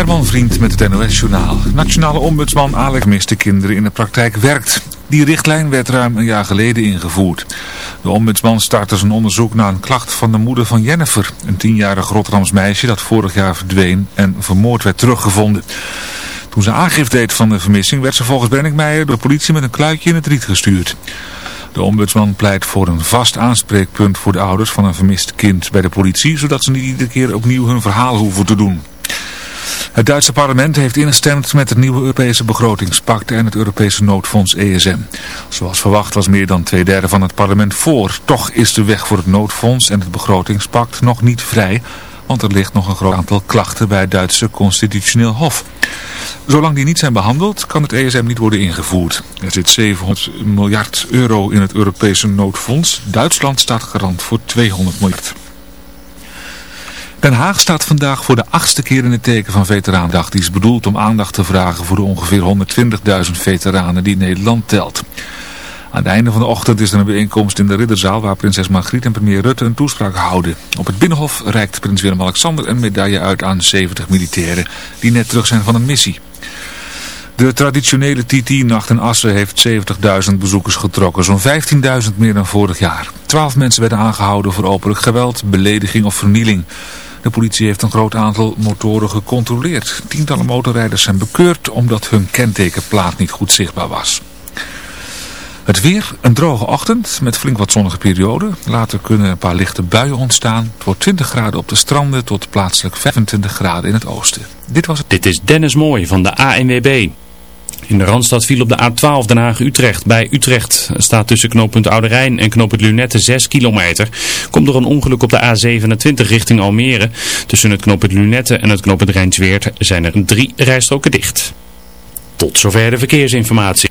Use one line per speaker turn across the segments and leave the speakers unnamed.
Herman Vriend met het NOS-journaal. Nationale ombudsman Alex miste kinderen in de praktijk werkt. Die richtlijn werd ruim een jaar geleden ingevoerd. De ombudsman startte zijn onderzoek naar een klacht van de moeder van Jennifer. Een tienjarig Rotterdams meisje dat vorig jaar verdween en vermoord werd teruggevonden. Toen ze aangifte deed van de vermissing werd ze volgens Brenninkmeijer door de politie met een kluitje in het riet gestuurd. De ombudsman pleit voor een vast aanspreekpunt voor de ouders van een vermist kind bij de politie, zodat ze niet iedere keer opnieuw hun verhaal hoeven te doen. Het Duitse parlement heeft ingestemd met het nieuwe Europese begrotingspact en het Europese noodfonds ESM. Zoals verwacht was meer dan twee derde van het parlement voor. Toch is de weg voor het noodfonds en het begrotingspact nog niet vrij, want er ligt nog een groot aantal klachten bij het Duitse constitutioneel hof. Zolang die niet zijn behandeld, kan het ESM niet worden ingevoerd. Er zit 700 miljard euro in het Europese noodfonds. Duitsland staat garant voor 200 miljard. Den Haag staat vandaag voor de achtste keer in het teken van Veteranendag. Die is bedoeld om aandacht te vragen voor de ongeveer 120.000 veteranen die Nederland telt. Aan het einde van de ochtend is er een bijeenkomst in de Ridderzaal waar prinses Margriet en premier Rutte een toespraak houden. Op het Binnenhof reikt prins Willem-Alexander een medaille uit aan 70 militairen die net terug zijn van een missie. De traditionele TT-nacht in Assen heeft 70.000 bezoekers getrokken, zo'n 15.000 meer dan vorig jaar. Twaalf mensen werden aangehouden voor openlijk geweld, belediging of vernieling. De politie heeft een groot aantal motoren gecontroleerd. Tientallen motorrijders zijn bekeurd omdat hun kentekenplaat niet goed zichtbaar was. Het weer, een droge ochtend met flink wat zonnige perioden. Later kunnen een paar lichte buien ontstaan. Het wordt 20 graden op de stranden tot plaatselijk 25 graden in het oosten.
Dit was het. Dit is Dennis Mooij van de ANWB. In de Randstad viel op de A12 Den Haag-Utrecht. Bij Utrecht staat tussen knooppunt Oude Rijn en knooppunt Lunette 6 kilometer. Komt door een ongeluk op de A27 richting Almere. Tussen het knooppunt Lunette en het knooppunt Rijnsweert zijn er drie rijstroken dicht. Tot zover de verkeersinformatie.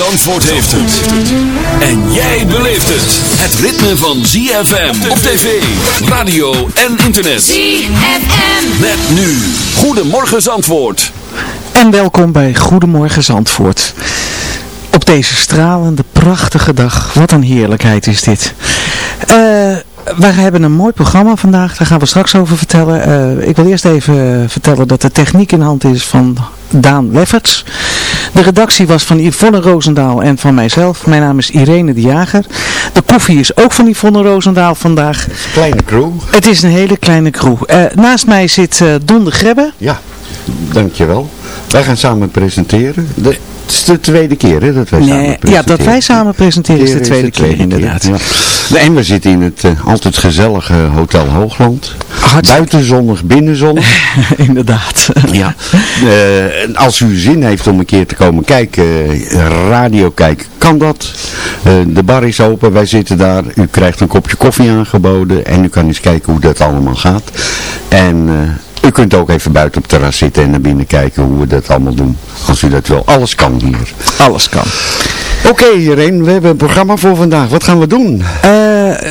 Zandvoort heeft het. En jij beleeft het. Het ritme van ZFM op tv, radio en internet.
ZFM.
Met nu. Goedemorgen Zandvoort.
En welkom bij Goedemorgen Zandvoort. Op deze stralende, prachtige dag. Wat een heerlijkheid is dit. Eh... wij hebben een mooi programma vandaag, daar gaan we straks over vertellen. Uh, ik wil eerst even vertellen dat de techniek in hand is van Daan Lefferts. De redactie was van Yvonne Roosendaal en van mijzelf. Mijn naam is Irene de Jager. De koffie is ook van Yvonne Roosendaal vandaag.
Kleine crew.
Het is een hele kleine crew. Uh, naast mij zit uh, Don de Grebbe.
Ja, dankjewel. Wij gaan samen presenteren. De, het is de tweede keer hè, dat wij
nee,
samen presenteren.
Ja, dat wij samen presenteren is de tweede, is de tweede keer, keer, inderdaad. Ja.
En we zitten in het eh, altijd gezellige Hotel Hoogland. Buitenzonnig, binnenzonnig.
Inderdaad.
ja. Eh, als u zin heeft om een keer te komen kijken, eh, radio kijken, kan dat. de bar is open, wij zitten daar. U krijgt een kopje koffie aangeboden en u kan eens kijken hoe dat allemaal gaat. En... U kunt ook even buiten op het terras zitten en naar binnen kijken hoe we dat allemaal doen. Als u dat wil. Alles kan hier.
Alles kan.
Oké okay, Irene, we hebben een programma voor vandaag. Wat gaan we doen?
Uh,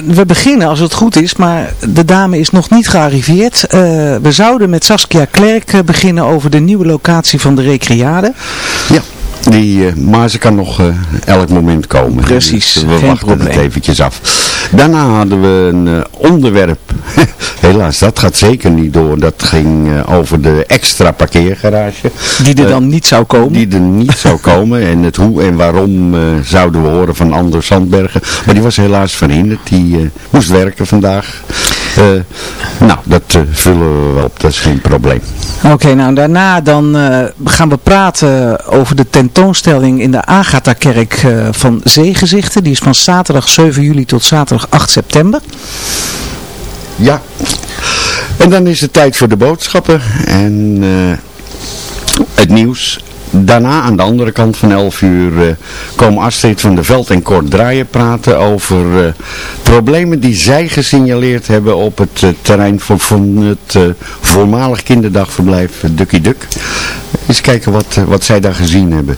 we beginnen als het goed is, maar de dame is nog niet gearriveerd. Uh, we zouden met Saskia Klerk uh, beginnen over de nieuwe locatie van de Recreade.
Ja. Die, uh, maar ze kan nog uh, elk moment komen.
Precies,
dus we
geen
wachten
probleem.
het eventjes af. Daarna hadden we een onderwerp. Helaas, dat gaat zeker niet door. Dat ging over de extra parkeergarage.
Die er dan niet zou komen.
Die er niet zou komen. En het hoe en waarom zouden we horen van Anders Sandbergen. Maar die was helaas verhinderd. Die moest werken vandaag. Nou, dat vullen we wel op. Dat is geen probleem.
Oké, okay, nou daarna dan gaan we praten over de tentoonstelling in de Agatha-kerk van Zeegezichten. Die is van zaterdag 7 juli tot zaterdag 8 september.
Ja, en dan is het tijd voor de boodschappen en het nieuws. Daarna aan de andere kant van 11 uur uh, komen Astrid van der Veld en Kort Draaien praten over uh, problemen die zij gesignaleerd hebben op het uh, terrein van, van het voormalig kinderdagverblijf Ducky Duck. Eens kijken wat, wat zij daar gezien hebben.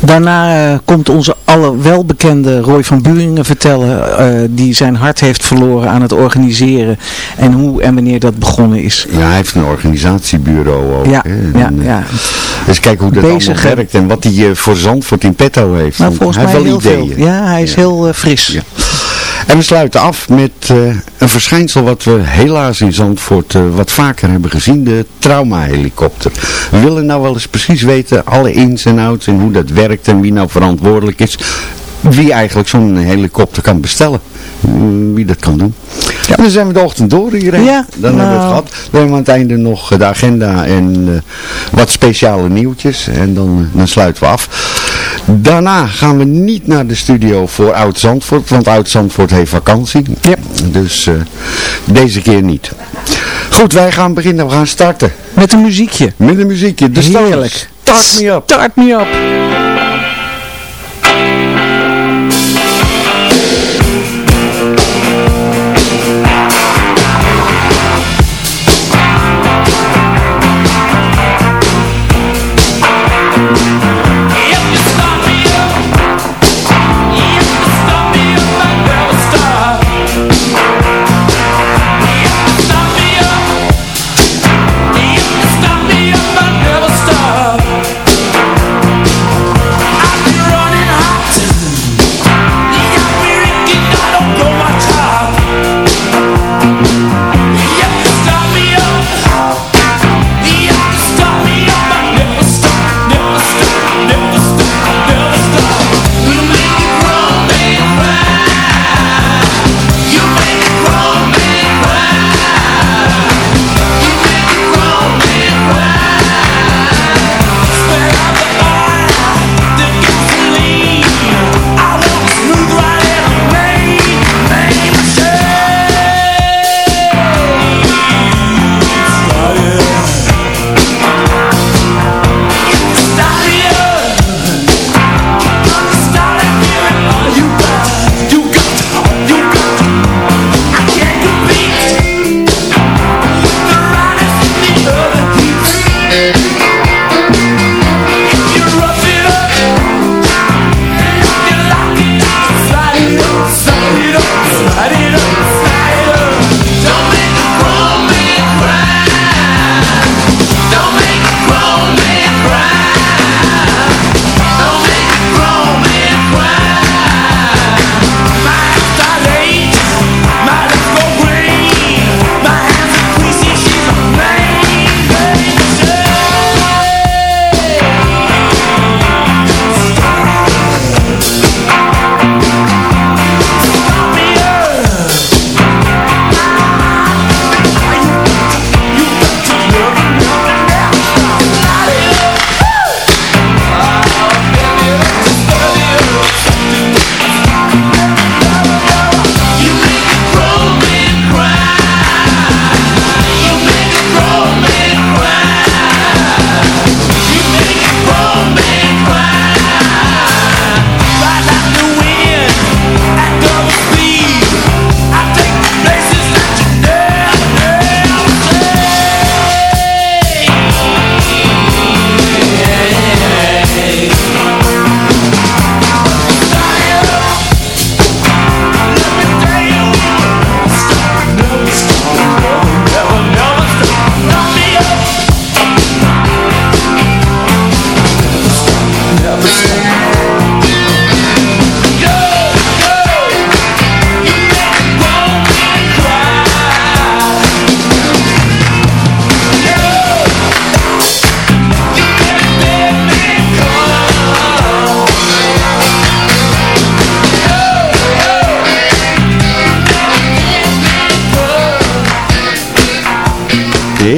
Daarna uh, komt onze alle welbekende Roy van Buringen vertellen uh, die zijn hart heeft verloren aan het organiseren en hoe en wanneer dat begonnen is.
Ja, hij heeft een organisatiebureau ook.
Ja,
hè?
ja,
En,
ja.
Dus kijken hoe dat
Bezig,
allemaal werkt en wat hij uh, voor Zandvoort in petto heeft.
Nou,
Want
volgens
hij
mij
heeft
heel
wel ideeën.
veel. Ja, hij is
Ja.
heel fris.
Ja. En we sluiten af met uh, een verschijnsel wat we helaas in Zandvoort uh, wat vaker hebben gezien, de traumahelikopter. We willen nou wel eens precies weten, alle ins en outs en hoe dat werkt en wie nou verantwoordelijk is. Wie eigenlijk zo'n helikopter kan bestellen. Mm, Wie dat kan doen. Ja. En dan zijn we de ochtend door hierheen.
Ja,
dan hebben we het
nou.
gehad. Dan hebben we aan het einde nog eh, de agenda en uh, wat speciale nieuwtjes. En dan, dan sluiten we af. Daarna gaan we niet naar de studio voor Oud-Zandvoort. Want Oud-Zandvoort heeft vakantie.
Ja.
Dus uh, deze keer niet. Goed, wij gaan beginnen. We gaan starten.
Met een muziekje.
Met een muziekje. Stones.
Heerlijk.
Start me up.
Start me up.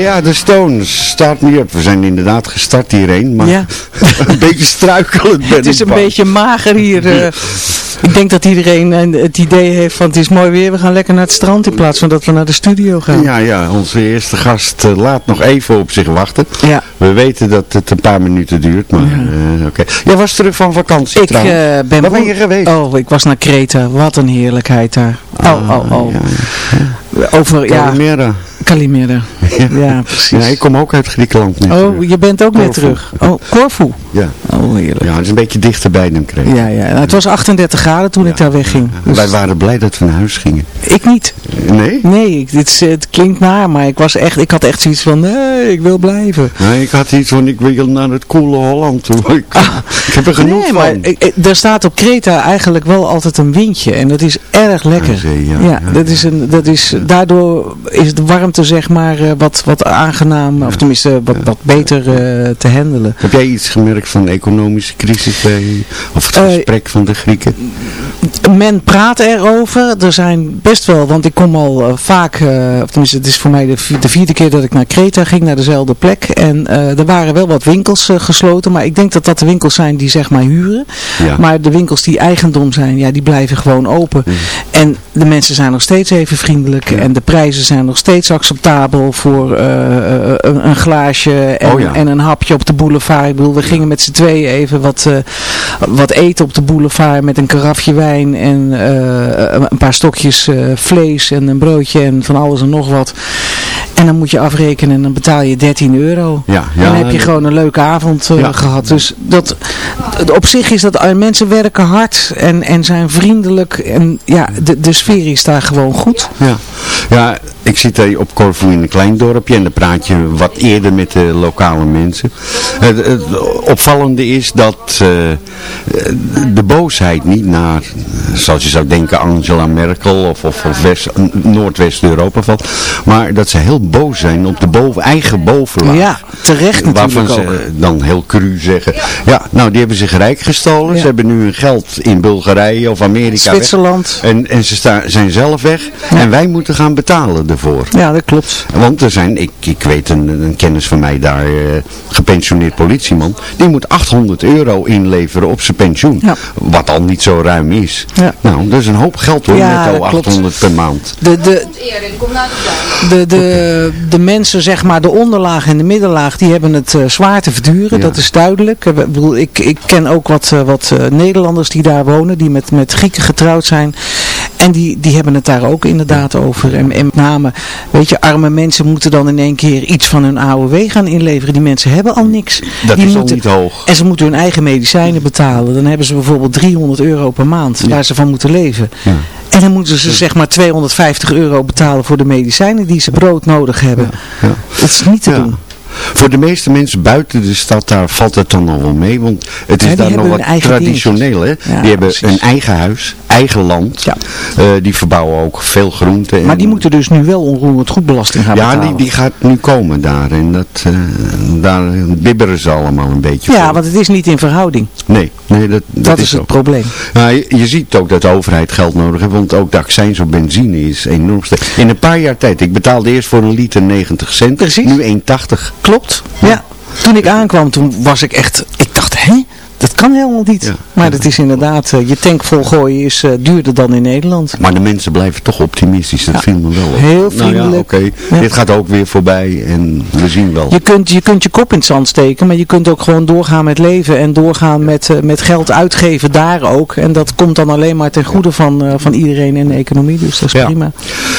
Ja, de Stones. Start me up. We zijn inderdaad gestart hierheen, maar
Ja.
een beetje struikelend ben
Het is een
bang.
beetje mager hier. eh. ik denk dat iedereen eh, het idee heeft van het is mooi weer, we gaan lekker naar het strand in plaats van dat we naar de studio gaan.
Ja, ja, onze eerste gast eh, laat nog even op zich wachten.
Ja.
We weten dat het een paar minuten duurt, maar oké. Jij was terug van vakantie
Ik
trouwens.
ben...
Waar ben je geweest?
Oh, ik was naar Kreta. Wat een heerlijkheid daar. Oh, oh, oh. Over, ja,
Calimera.
Ja, precies.
Ja, ik kom ook uit Griekenland nu.
Oh, je bent ook weer terug. Oh, Corfu.
Ja.
Oh, heerlijk.
ja, het is een beetje dichterbij dan kreeg.
Ja, ja. Nou, het was 38 graden toen ik daar wegging. Dus
Wij waren blij dat we naar huis gingen.
ik niet.
Nee?
Nee, ik, dit, het klinkt naar, maar ik, was echt, ik had echt zoiets van, nee, ik wil blijven.
Nee, ik had iets van, ik wil naar het koele Holland toe. Ik, ik heb er genoeg
nee,
van.
maar ik- er staat op Kreta eigenlijk wel altijd een windje en dat is erg lekker.
Ah, zee, ja,
ja,
ja,
dat is een, dat is, daardoor is de warmte zeg maar eh, wat, wat aangenaam, of tenminste wat, wat beter eh, te handelen.
Heb jij iets gemerkt van de economische crisis bij, of het
Eh,
gesprek van de Grieken?
Men praat erover. Er zijn best wel, want ik kom al eh, vaak, of tenminste het is voor mij de, vi- de vierde keer dat ik naar Kreta ging, naar dezelfde plek. En er waren wel wat winkels gesloten, maar ik denk dat dat de winkels zijn die zeg maar huren.
Ja.
Maar de winkels die eigendom zijn, ja die blijven gewoon open. En de mensen zijn nog steeds even vriendelijk en de prijzen zijn nog steeds acceptabel voor eh, eh, een, een glaasje en,
Oh ja.
en een hapje op de boulevard. Ik bedoel, we gingen met z'n tweeën even wat, eh, wat eten op de boulevard met een karafje wijn en een paar stokjes vlees en een broodje en van alles en nog wat. En dan moet je afrekenen en dan betaal je 13 euro.
Ja,
En
ja,
dan heb je gewoon een leuke avond eh,
Ja.
gehad. Dus dat, op zich is dat, eh, mensen werken hard en, en zijn vriendelijk. En ja, de, de sfeer is daar gewoon goed.
Ja. ja, ik zit op Corfu in een klein dorpje en dan praat je wat eerder met de lokale mensen. Het, het opvallende is dat eh, de boosheid niet naar, zoals je zou denken, Angela Merkel of, of, of West- Noordwest-Europa valt. Maar dat ze heel boos zijn op de boven, eigen bovenlaag.
Ja, terecht natuurlijk
Waarvan ze
ook.
dan heel cru zeggen, ja, nou die hebben zich rijk gestolen.
Ja.
Ze hebben nu hun geld in Bulgarije of Amerika weg.
Zwitserland.
En, en ze sta, zijn zelf weg. En wij moeten gaan betalen ervoor.
Ja, dat klopt.
Want er zijn, ik, ik weet een, een kennis van mij daar, eh, gepensioneerd politieman. Die moet 800 euro inleveren op zijn pensioen.
Ja.
Wat al niet zo ruim is.
Ja.
Nou, dat is een hoop geld hoor,
Ja,
netto
dat klopt.
800 per maand.
De, de, de, de, de mensen, zeg maar, de onderlaag en de middenlaag, die hebben het eh, zwaar te verduren.
Ja.
Dat is duidelijk. Ik bedoel, Ik, ik ken ook wat, eh, wat eh, Nederlanders die daar wonen, die met, met Grieken getrouwd zijn. En die, die hebben het daar ook inderdaad over. En, en met name, weet je, arme mensen moeten dan in één keer iets van hun AOW gaan inleveren. Die mensen hebben al niks.
Dat
die
is al
moeten,
niet hoog.
En ze moeten hun eigen medicijnen betalen. Dan hebben ze bijvoorbeeld 300 euro per maand waar ze van moeten leven.
Ja.
En dan moeten ze zeg maar 250 euro betalen voor de medicijnen die ze brood nodig hebben.
Ja.
Dat is niet te doen.
Voor de meeste mensen buiten de stad, daar valt het dan al wel mee. Want het is
Ja,
daar nog wat traditioneel. Hè?
Ja,
die hebben
precies.
een eigen huis, eigen land.
Ja.
Eh, die verbouwen ook veel groenten.
Maar
en-
die moeten dus nu wel onroerend goedbelasting gaan
Ja,
betalen.
die, die gaat nu komen daar. En dat, eh, daar bibberen ze allemaal een beetje
ja,
voor.
want het is niet in verhouding.
Nee, nee dat, dat,
Dat,
is
is het probleem.
Nou, je, je ziet ook dat de overheid geld nodig heeft, want ook de accijns op benzine is enorm sterk. In een paar jaar tijd, ik betaalde eerst voor een liter 90 cent,
Precies.
nu 1,80.
Klopt. Ja. Toen ik aankwam, toen was ik echt... Ik dacht, hè? Dat kan helemaal niet.
Ja.
Maar dat is inderdaad... eh, je tank volgooien is eh, duurder dan in Nederland.
Maar de mensen blijven toch optimistisch, dat
Ja.
me wel op.
Heel
Nou ja,
vriendelijk.
oké,
Ja.
dit gaat ook weer voorbij en we zien wel.
Je kunt, je kunt je kop in het zand steken, maar je kunt ook gewoon doorgaan met leven en doorgaan met, eh, met geld uitgeven daar ook. En dat komt dan alleen maar ten goede van, van iedereen in de economie, dus dat is prima.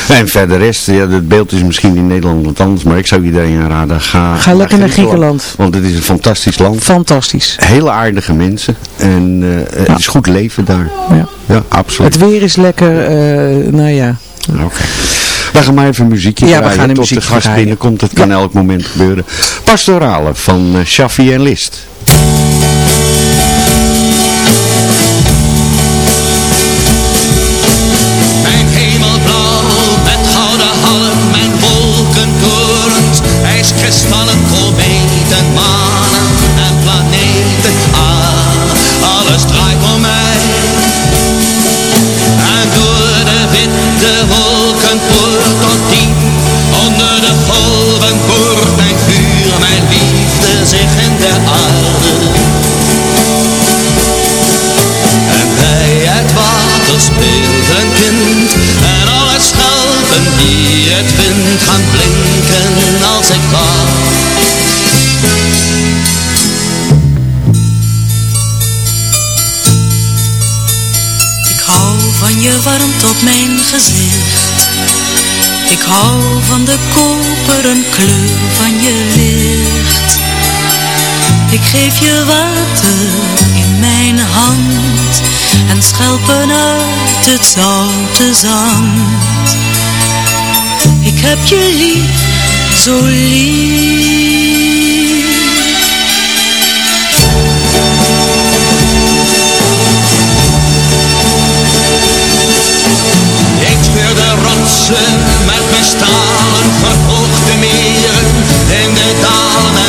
En verder rest, ja, het beeld is misschien in Nederland wat anders, maar ik zou iedereen aanraden, ga,
Ga lekker naar Griekenland.
Want het is een fantastisch land.
Fantastisch.
Hele aardige mensen. En eh, het is goed leven daar.
Ja.
Ja, absoluut.
Het weer is lekker, eh, nou ja.
Oké. We gaan maar even muziekje
Ja, we
draaien
gaan een
tot de gast binnenkomt. Dat kan elk moment gebeuren. Pastorale van eh, Shaffi en List.
Ik
heb je lief, zo lief.
Ik de rotsen met mijn stalen verhoogde meren. In de dalen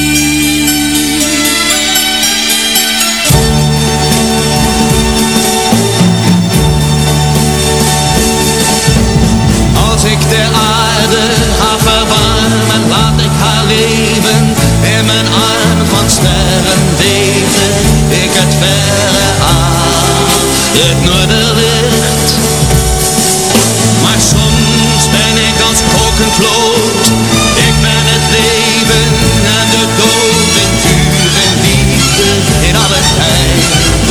In mijn arm van sterren weten, ik het verre aan, het noorderlicht. Maar soms ben ik als kokend vloot, ik ben het leven en de dood in en liefde in alle tijd.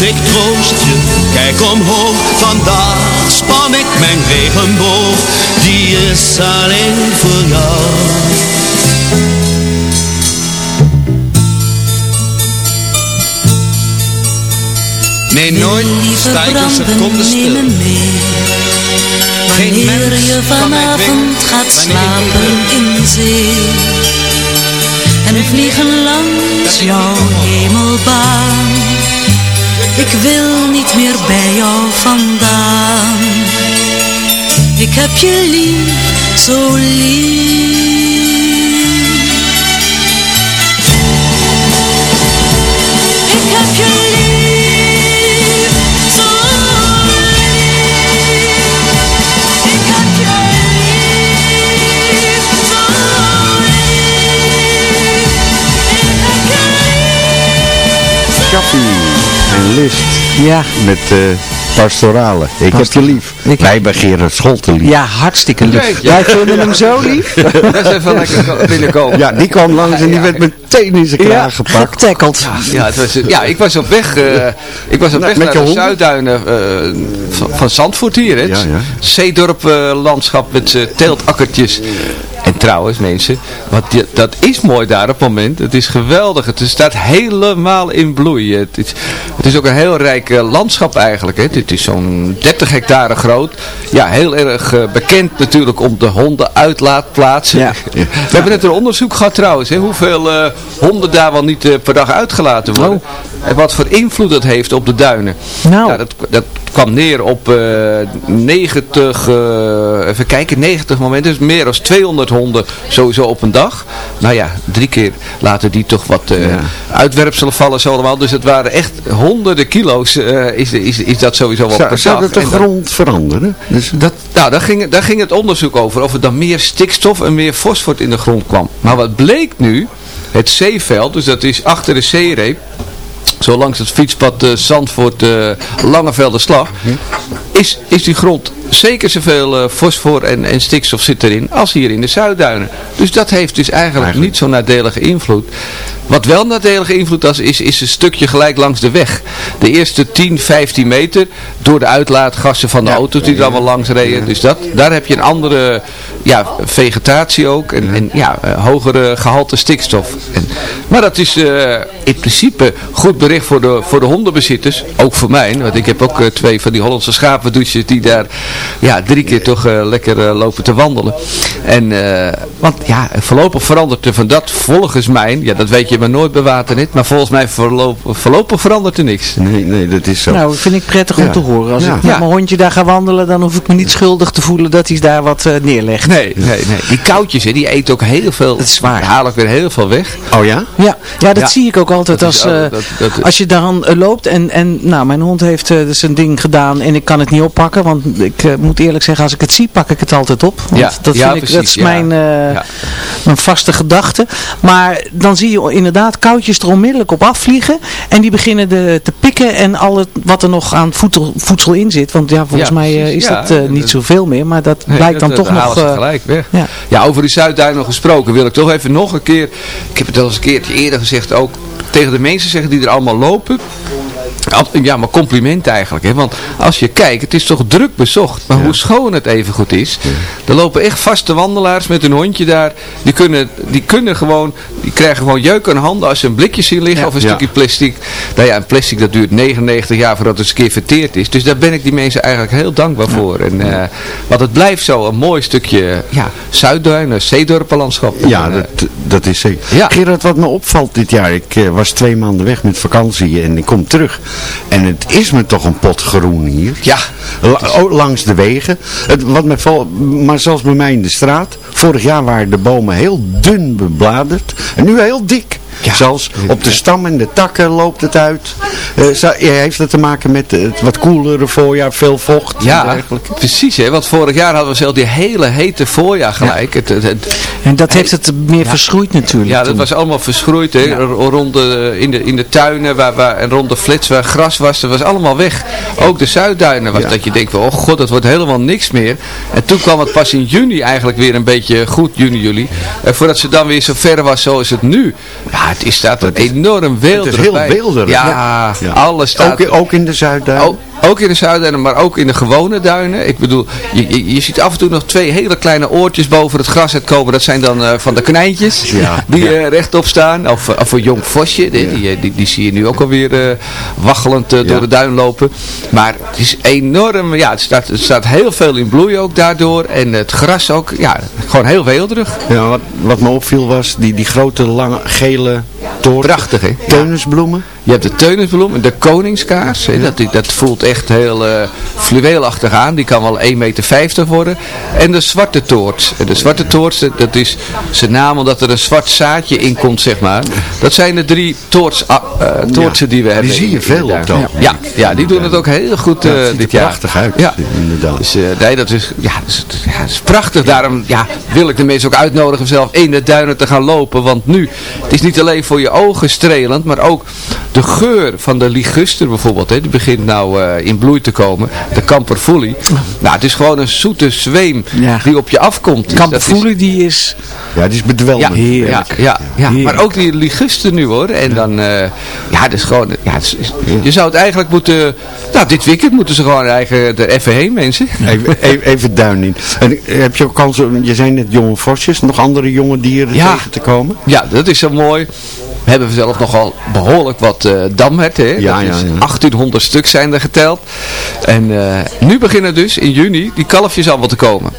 Ik troost je, kijk omhoog, vandaag span ik mijn regenboog, die is alleen voor jou. Nee, nooit. sta ik een seconde stil. Geen
Wanneer
mens
je vanavond gaat slapen in zee. En vliegen langs jouw hemelbaan Ik wil niet meer bij jou vandaan. Ik heb je lief, zo lief. Ik heb je lief, zo
Chappie en List.
Ja.
Met eh pastorale. Ik heb je lief.
Ik-
Wij hebben Gerard Scholte lief.
Ja, hartstikke lief.
Kijk.
Wij vinden hem zo lief.
Dat is even lekker ko- binnenkomen.
Ja, die kwam langs en die werd meteen in zijn kraag
Ja,
gepakt.
getackeld.
Ja, het was, ja, ik was op weg, eh, ik was op
Nou,
weg
met
naar de
honden?
Zuidduinen eh, van, van Zandvoort hier. Hè.
Ja, ja.
Zeedorp eh, landschap met teeltakkertjes. En trouwens mensen, wat die- dat is mooi daar op het moment. Het is geweldig. Het staat helemaal in bloei. Het is, het is ook een heel rijk eh, landschap eigenlijk. Hè. Dit is zo'n 30 hectare groot. Ja, heel erg eh, bekend natuurlijk om de honden uitlaatplaatsen.
Ja.
We hebben net een onderzoek gehad trouwens. Hè, hoeveel eh, honden daar wel niet per dag uitgelaten worden. En wat voor invloed dat heeft op de duinen.
Nou.
Ja, dat, dat kwam neer op eh 90, eh, even kijken, 90 momenten. Dus meer dan 200 honden sowieso op een dag. Nou ja, drie keer laten die toch wat eh, uitwerpselen vallen zo allemaal. Dus het waren echt honderden kilo's is, is, is dat sowieso wel per
zou dat de
dan-
grond veranderen? Dus,
dat, nou, daar ging, daar ging het onderzoek over. Of er dan meer stikstof en meer fosfor in de grond kwam. Maar wat bleek nu? Het zeeveld, dus dat is achter de zeereep. Zo langs het fietspad eh, Zandvoort, eh Langevelderslag. Is, is die grond zeker zoveel eh, fosfor en, en stikstof zit erin als hier in de Zuidduinen. Dus dat heeft dus eigenlijk, niet zo'n nadelige invloed. Wat wel nadelige invloed has, is, is een stukje gelijk langs de weg. De eerste 10, 15 meter door de uitlaatgassen van de auto's die er allemaal langs reden. Dus dat, daar heb je een andere ja, vegetatie ook en, en ja, eh, hogere gehalte stikstof. En, maar dat is eh, in principe goed bericht voor de, voor de hondenbezitters, ook voor mij. Want ik heb ook twee van die Hollandse schapendouches die daar ja, drie keer toch eh, lekker eh, lopen te wandelen. En, eh, want ja, voorlopig verandert er van dat volgens mij, ja dat weet je maar nooit bij Waternet, maar volgens mij voorlopig, voorlopig verandert er niks.
Nee, nee, dat is zo.
Nou, vind ik prettig om
Ja.
te horen. Als
Ja.
ik met
Ja.
mijn hondje daar ga wandelen, dan hoef ik me niet schuldig te voelen dat hij daar wat neerlegt.
Nee, nee, nee. Die koudjes, hè, die eten ook heel veel. Dat is waar. Haal ik weer heel veel weg.
Oh ja?
Ja, ja dat
Ja.
zie ik ook altijd
Dat is
als,
ook-
eh,
dat- dat-
als je dan loopt en, en nou, mijn hond heeft eh, zijn ding gedaan en ik kan het niet oppakken, want ik eh, moet eerlijk zeggen, als ik het zie, pak ik het altijd op. Want
Ja,
dat,
ja,
vind ik, dat is mijn, eh, mijn vaste gedachte. Maar dan zie je inderdaad koudjes er onmiddellijk op afvliegen en die beginnen de, te pikken en al het, wat er nog aan voedsel, voedsel in zit. Want ja, volgens mij eh, is dat niet zoveel meer, maar dat
Nee,
blijkt dan
dat,
toch nog...
gelijk weg.
ja.
Ja. over die Zuidduinen gesproken wil ik toch even nog een keer, ik heb het al eens een keertje eerder gezegd ook, tegen de mensen zeggen die er allemaal lopen. Ja, maar compliment eigenlijk. Hè? Want als je kijkt, het is toch druk bezocht. Maar hoe schoon het even goed is. Er lopen echt vaste wandelaars met een hondje daar. Die kunnen, die kunnen gewoon, die krijgen gewoon jeuk aan handen als ze een blikje zien liggen. Of een stukje plastic. Nou ja, een plastic dat duurt 99 jaar voordat het eens een keer verteerd is. Dus daar ben ik die mensen eigenlijk heel dankbaar voor. En, eh, want het blijft zo een mooi stukje ja, Zuidduinen, zeedorpenlandschap.
Ja,
En, eh,
dat, dat is zeker. Gerard, wat me opvalt dit jaar, ik eh, was twee maanden weg met vakantie en ik kom terug. En het is me toch een pot groen hier.
Ja.
Oh, langs de wegen. Het, wat me val, maar zelfs bij mij in de straat. Vorig jaar waren de bomen heel dun bebladerd. En nu heel dik. Zelfs op de stam en de takken loopt het uit. Eh, zo- heeft het te maken met het wat koelere voorjaar, veel vocht en
Ja,
dergelijke?
precies. Hè? Want vorig jaar hadden we zelf die hele hete voorjaar gelijk. Het, het, het-
En dat heeft het meer
Ja.
verschroeid natuurlijk.
ja, dat
toen.
was allemaal verschroeid. Hè? Rond de, in, de, in de tuinen waar, waar, en rond de flits waar gras was. Dat was allemaal weg. Ook de Zuidduinen was dat je denkt, van, oh god, dat wordt helemaal niks meer. En toen kwam het pas in juni eigenlijk weer een beetje goed, juni, juli. En voordat ze dan weer zo ver was zoals het nu. Ja, het is, staat er enorm weelderig
Het is heel weelderig.
Ja, alles staat...
Ook, in- ook in de Zuidduinen?
Ook, in de Zuidduinen, maar ook in de gewone duinen. Ik bedoel, je, je, je ziet af en toe nog twee hele kleine oortjes boven het gras uitkomen. Dat zijn dan eh, van de konijntjes
Ja.
die eh, rechtop staan. Of, eh, of een jong vosje, die, die, die, die zie je nu ook alweer eh waggelend door de duin lopen. Maar het is enorm, ja, het staat, het staat heel veel in bloei ook daardoor. En het gras ook, ja, gewoon heel weelderig.
Ja, wat, wat me opviel was die, die grote lange gele toorten.
Prachtig, hè? Je hebt de teunisbloem, de koningskaars. hè, Dat, dat voelt echt heel eh fluweelachtig aan. Die kan wel 1,50 meter worden. En de zwarte toort. En de zwarte toort, dat- dat is zijn naam omdat er een zwart zaadje in komt, zeg maar. Dat zijn de drie toorts, ah, eh, toortsen die we hebben.
zie je veel op dat
Ja, ja, die doen het ook heel goed
Ja,
eh,
er
dit jaar.
prachtig uit,
Ja.
inderdaad.
Dus, eh, nee, dat is, ja, dat is, ja, dat is prachtig. Daarom ja, wil ik de mensen ook uitnodigen om zelf in de duinen te gaan lopen. Want nu, het is niet alleen voor je ogen strelend, maar ook de geur van de liguster bijvoorbeeld. Hè, die begint nou eh, in bloei te komen. De kamperfoelie. Nou, het is gewoon een zoete zweem
Ja.
die op je afkomt. Dus dat is-
Kamperfoelie die is...
Ja, die is bedwelmend.
ja, ja,
Heerlijk.
ja, ja.
Heerlijk.
maar ook die liguster nu hoor. En dan, eh, ja, dat is gewoon, ja, het is- je zou het eigenlijk moeten, nou dit weekend moeten ze gewoon eigenlijk er even heen mensen.
Even, even, even duin in. En heb je ook kans, om- je zijn net jonge vosjes, nog andere jonge dieren
Ja.
tegen te komen?
Ja, dat is zo mooi. We hebben zelf nogal behoorlijk wat eh damherten. Hè?
Ja, ja, ja.
1800 stuk zijn er geteld. En eh, nu beginnen dus in juni die kalfjes allemaal te komen.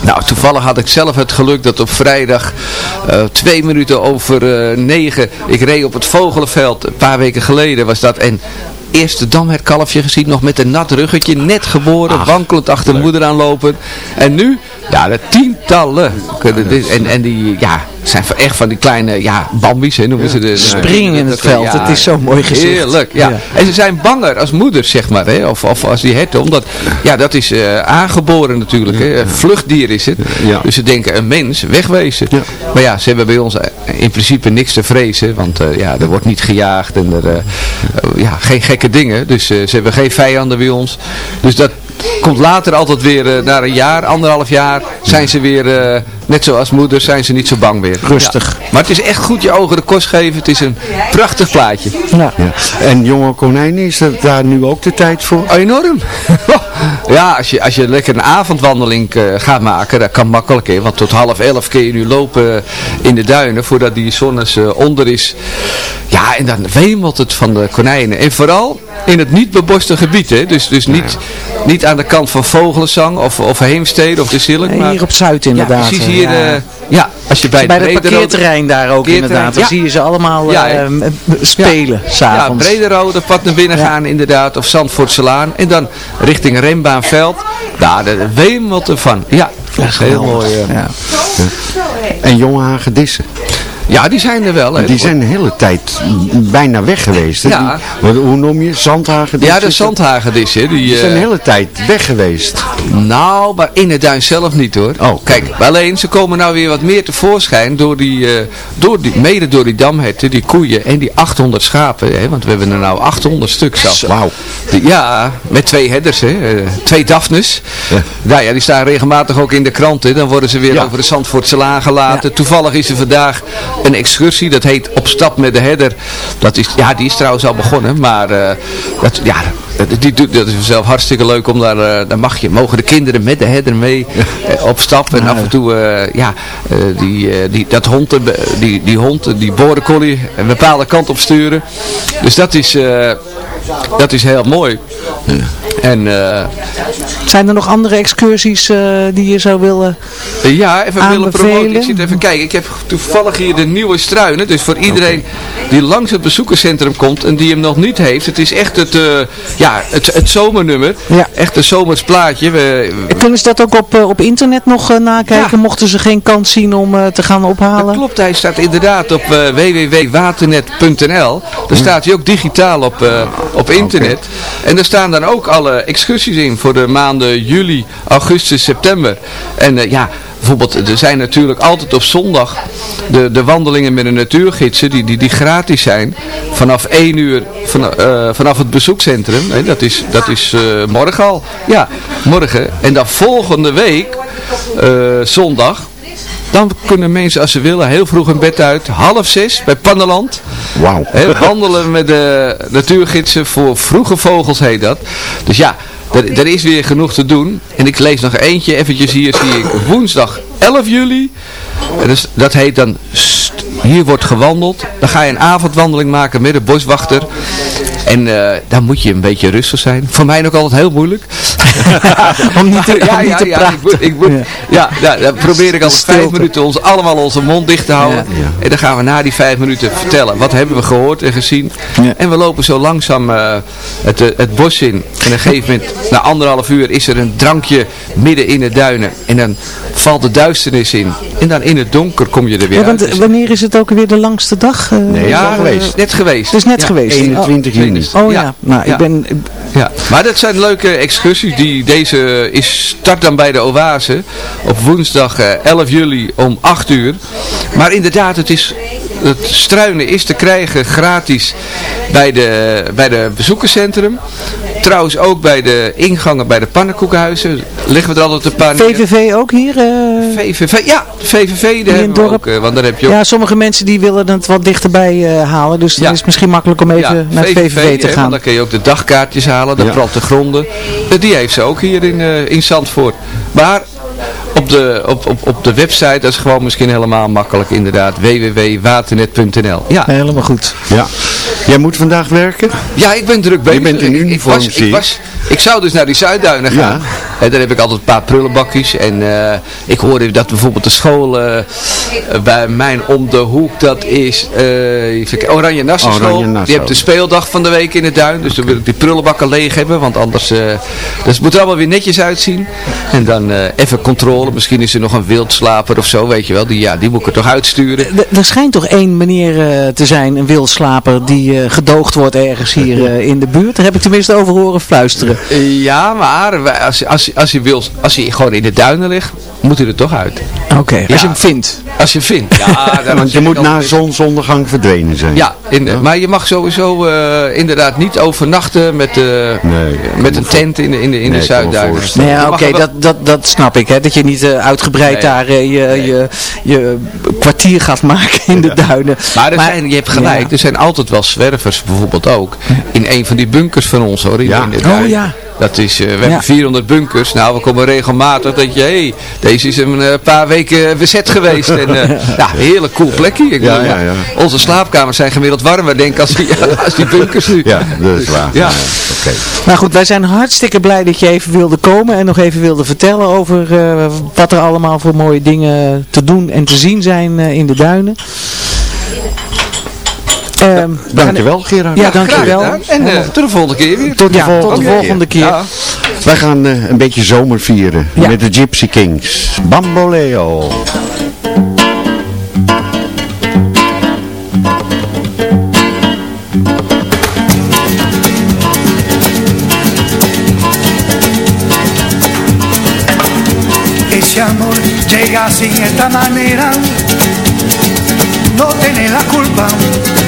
Nou, toevallig had ik zelf het geluk dat op vrijdag eh, twee minuten over negen, ik reed op het Vogelenveld, een paar weken geleden was dat. En eerste damhertkalfje gezien, nog met een nat ruggetje, net geboren, wankelend achter de moeder aanlopen. En nu, ja, de tientallen. En, en die, ja, zijn echt van die kleine, ja, bambies, hè, noemen ze de.
Springen in het veld, het is zo mooi gezicht.
Heerlijk, ja. En ze zijn banger als moeders, zeg maar, hè, of, of als die herten, omdat, ja, dat is eh, aangeboren natuurlijk, hè. Een vluchtdier is het.
Ja.
Dus ze denken, een mens, wegwezen.
Ja.
Maar ja, ze hebben bij ons eh, in principe niks te vrezen, want eh, ja, er wordt niet gejaagd en er, ja, geen gekke dingen. Dus ze hebben geen vijanden bij ons. Dus dat, komt later altijd weer, eh, na een jaar, anderhalf jaar, zijn ze weer, eh, net zoals moeders, zijn ze niet zo bang weer.
Rustig.
Ja. Maar het is echt goed je ogen de kost geven. Het is een prachtig plaatje.
Ja.
Ja. En jonge konijnen, is dat daar nu ook de tijd voor?
Enorm. ja, als je, als je lekker een avondwandeling eh, gaat maken, dat kan makkelijk. Hè, want tot half elf kun je nu lopen in de duinen voordat die zon eens, eh, onder is. Ja, en dan wemelt het van de konijnen. En vooral in het niet beboste gebied. Hè. Dus, dus niet, niet aan de kant van Vogelenzang of, of Heemstede of de Zilk.
Nee,
maar
hier op Zuid inderdaad.
Ja, precies hier.
ja.
eh, ja, als je bij,
Bij
het
parkeerterrein daar ook inderdaad. Dan
ja.
zie je ze allemaal
Ja,
eh, spelen,
Ja,
s'avonds.
Brederode, pad naar binnen gaan inderdaad, of Zandvoortselaan. En dan richting Rembaanveld. Daar de wemelt ervan. Ja, dat is heel mooi.
Ja.
En jonge hagedissen.
Ja, die zijn er wel. Hè.
Die zijn de hele tijd bijna weg geweest. Hè?
Ja.
Die- hoe noem je? Zandhagedissen?
Ja, de zandhagedissen. Die,
Die zijn de
eh,
hele tijd weg geweest.
Nou, maar in het duin zelf niet hoor.
Oh.
Kijk, alleen ze komen nou weer wat meer tevoorschijn door die, eh, door die, mede door die damherten, die koeien en die 800 schapen. Hè, want we hebben er nou 800 stuk zelfs.
Wauw.
Ja, met twee headers, hè, eh, twee Daphnes. Nou ja, die staan regelmatig ook in de kranten. Dan worden ze weer
Ja.
over de Zandvoortselaan gelaten. Toevallig is er vandaag een excursie, dat heet Op stap met de herder. Dat is, ja, die is trouwens al begonnen, maar eh, dat, ja, die, doet- dat is zelf hartstikke leuk om daar, eh, daar mag je, mogen de kinderen met de herder mee eh, op stap. En af en toe, ja, die, die, dat hond, die, die hond, die border collie, een bepaalde kant op sturen. Dus dat is, dat is heel mooi. En eh,
Zijn er nog andere excursies eh, die je zou willen
ja, even willen
Aanbevelen?
promoten. Ik zit even kijken. Ik heb toevallig hier de nieuwe struinen. Dus voor iedereen die langs het bezoekerscentrum komt en die hem nog niet heeft. Het is echt het, eh, ja, het, het zomernummer.
Ja.
Echt een zomers plaatje. We,
Kunnen ze dat ook op, op internet nog nakijken?
Ja.
Mochten ze geen kans zien om te gaan
dat
ophalen?
klopt, hij staat inderdaad op www.waternet.nl. Daar staat hij ook digitaal op, op internet. En daar staan dan ook alle excursies in voor de maanden juli, augustus, september. En eh, ja, bijvoorbeeld, er zijn natuurlijk altijd op zondag de, de wandelingen met de natuurgidsen die, die, die gratis zijn. Vanaf 1 uur van, eh, vanaf het bezoekcentrum. Hè, dat is, dat is eh, morgen al. Ja, morgen. En dan volgende week, zondag, dan kunnen mensen als ze willen heel vroeg in bed uit. Half zes bij Panneland.
Wauw.
Wandelen met de natuurgidsen voor vroege vogels heet dat. Dus ja, er, er is weer genoeg te doen. En ik lees nog eentje eventjes hier zie ik woensdag 11 juli. Dus, dat heet dan St- hier wordt gewandeld. Dan ga je een avondwandeling maken met de boswachter. En eh, dan moet je een beetje rustig zijn. Voor mij ook altijd heel moeilijk.
Om niet te,
ja,
om niet
ja,
te
ja,
praten.
ik moet, ik moet, ja. Ja, dan probeer ik altijd vijf minuten ons, allemaal onze mond dicht te houden. En dan gaan we na die vijf minuten vertellen. Wat hebben we gehoord en gezien.
Ja.
En we lopen zo langzaam eh, het, eh, het bos in. En op een gegeven moment, na anderhalf uur, is er een drankje midden in de duinen. En dan valt de duisternis in. En dan in het donker kom je er weer
Ja, want
uit.
wanneer is het ook weer de langste dag? eh?
Nee,
ja,
al geweest.
net geweest.
Het is net
Ja,
geweest.
21 juni.
Oh ja,
Ja.
nou
Ja.
ik ben...
Ja, maar dat zijn leuke excursies. Die, deze is, start dan bij de Oase op woensdag eh, 11 juli om 8 uur. Maar inderdaad, het, is, het struinen is te krijgen gratis bij de, bij de bezoekerscentrum. Trouwens ook bij de ingangen bij de pannenkoekenhuizen. Liggen we er altijd een paar neer.
VVV ook hier? eh?
VVV, ja, VVV, daar
in
hebben
dorp?
ook. eh, want daar heb je ook
Ja, sommige mensen die willen het wat dichterbij eh, halen. Dus dan
Ja.
is het misschien makkelijk om even naar VVV te
hè, want
gaan.
dan kun je ook de dagkaartjes halen, de
Ja.
plattegronden. Eh, Die heeft ze ook hier in, eh, in Zandvoort. Maar op de, op, op, op de website, dat is gewoon misschien helemaal makkelijk inderdaad. www.waternet.nl Ja.
Helemaal goed.
Ja. Jij moet vandaag werken?
ja, ik ben druk bezig.
bent in
Ik- ik,
uniform,
was, ik,
ik.
was, ik zou dus naar die Zuidduinen gaan. En daar heb ik altijd een paar prullenbakjes. En eh, ik hoorde dat bijvoorbeeld de school eh, bij mijn om de hoek, dat is eh, Oranje Nassau
Oranje
school.
Nassau.
Die heeft de speeldag van de week in de duin. Dus dan wil ik die prullenbakken leeg hebben. Want anders, eh, dus het moet er allemaal weer netjes uitzien. En dan eh, even controle. Misschien is er nog een wildslaper of zo, weet je wel. Die, ja, die moet ik er toch uitsturen.
Er- Er schijnt toch één meneer eh, te zijn, een wildslaper, die eh, gedoogd wordt ergens hier eh, in de buurt. Daar heb ik tenminste over horen fluisteren.
Ja, maar wij- als, als, als, je wil, als hij gewoon in de duinen ligt, moet hij er toch uit.
Oké, als je hem vindt.
Als je hem vindt. Ja,
Want je moet na zonsondergang verdwenen zijn.
Ja, in, maar je mag sowieso eh, inderdaad niet overnachten met, eh, met een tent in de, in de, in de
Nee,
Zuidduinen.
Nee, ja,
Je
oké, dat, dat, dat snap ik. Hè? Dat je niet eh, uitgebreid
Nee.
daar eh, je, je, je kwartier gaat maken in de duinen.
Maar, er zijn, je hebt gelijk,
ja.
er zijn altijd wel zwervers bijvoorbeeld ook. In een van die bunkers van ons hoor, in,
Ja.
in de
Oh, ja.
Dat is, eh, we hebben
Ja.
400 bunkers. Nou, we komen regelmatig dat je, hé, hey, deze is een eh, paar weken bezet geweest. En, eh, ja, een heerlijk cool plekje. Ik
Ja,
bedoel,
ja, ja.
Onze slaapkamers zijn gemiddeld warmer, denk ik, als die, als die bunkers nu.
Ja, dat is waar.
Ja.
Oké.
Maar goed, wij zijn hartstikke blij dat je even wilde komen en nog even wilde vertellen over eh, wat er allemaal voor mooie dingen te doen en te zien zijn eh, in de duinen. Ehm,
Dankjewel Gerard.
Ja, dankjewel.
En eh, tot de volgende keer weer.
Tot de,
Ja,
vol- tot de
oké.
volgende keer.
Ja.
Wij gaan eh, een beetje zomer vieren
Ja.
met de Gypsy Kings. Bamboleo.
Ese amor llega de esta manera, no tiene la culpa.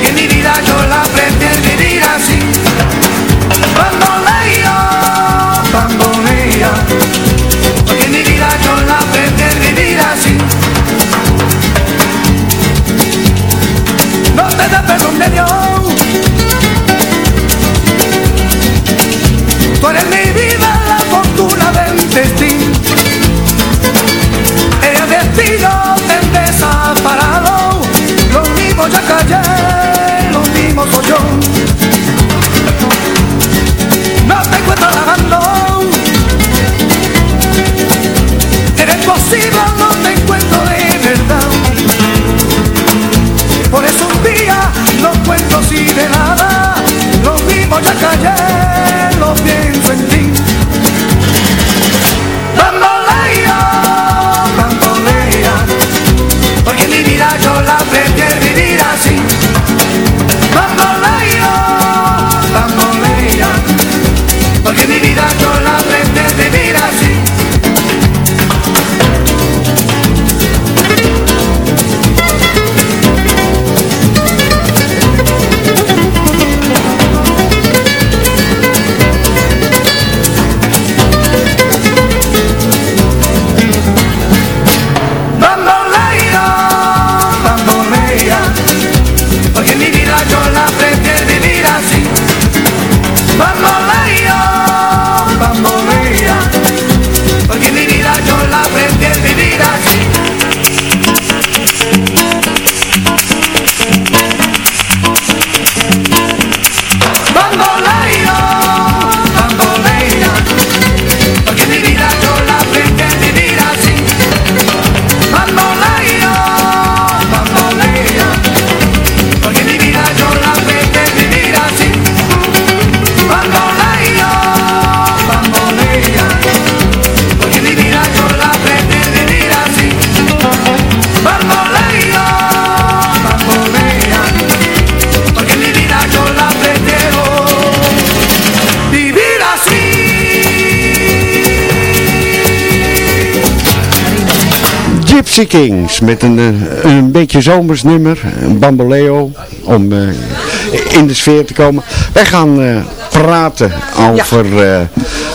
porque mi vida yo la prefiero soy yo. No te encuentro lavando. Eres posible, no te encuentro de verdad. Por eso un día no cuento así de nada Lo mismo ya callé, lo pienso en ti Bambolea, bambolea Porque mi vida yo la prefiero vivir así vida con
Gypsy Kings met een, eh, een beetje zomers nummer, een bamboleo, om eh, in de sfeer te komen. Wij gaan eh, praten over eh,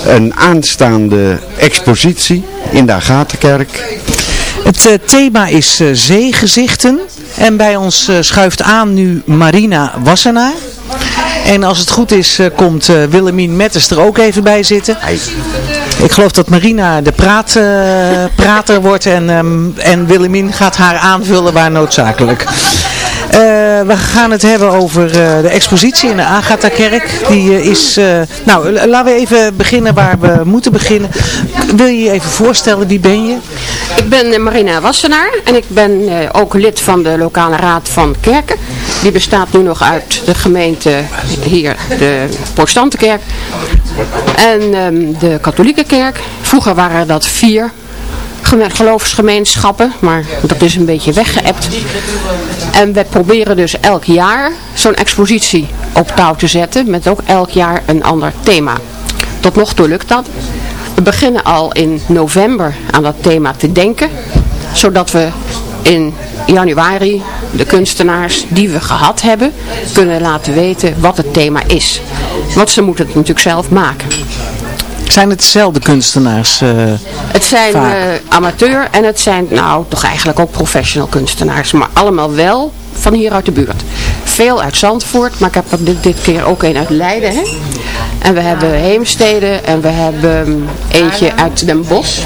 een aanstaande expositie in de Agatenkerk.
Het eh, thema is zeegezichten. En bij ons schuift aan nu Marina Wassenaar. En als het goed is, eh, komt Willemien Metters er ook even bij zitten. Ik geloof dat Marina de praat, eh, prater wordt en, ehm, en Willemien gaat haar aanvullen waar noodzakelijk. We gaan het hebben over eh, de expositie in de Agatha-kerk. Die eh, is... eh, nou, laten we even beginnen waar we moeten beginnen. Wil je je even voorstellen, wie ben je?
Ik ben eh, Marina Wassenaar en ik ben eh, ook lid van de lokale raad van kerken. Die bestaat nu nog uit de gemeente hier, de protestantenkerk en ehm, de katholieke kerk. Vroeger waren dat vier geloofsgemeenschappen, maar dat is een beetje weggeëpt. En we proberen dus elk jaar zo'n expositie op touw te zetten met ook elk jaar een ander thema. Tot nog toe lukt dat. We beginnen al in november aan dat thema te denken, zodat we in januari de kunstenaars die we gehad hebben kunnen laten weten wat het thema is. Want ze moeten het natuurlijk zelf maken.
Zijn het dezelfde kunstenaars? eh,
Het zijn eh, amateur en het zijn nou toch eigenlijk ook professional kunstenaars. Maar allemaal wel van hier uit de buurt. Veel uit Zandvoort, maar ik heb er dit, dit keer ook een uit Leiden. Hè? En we hebben Heemstede en we hebben mm, eentje uit Den Bosch.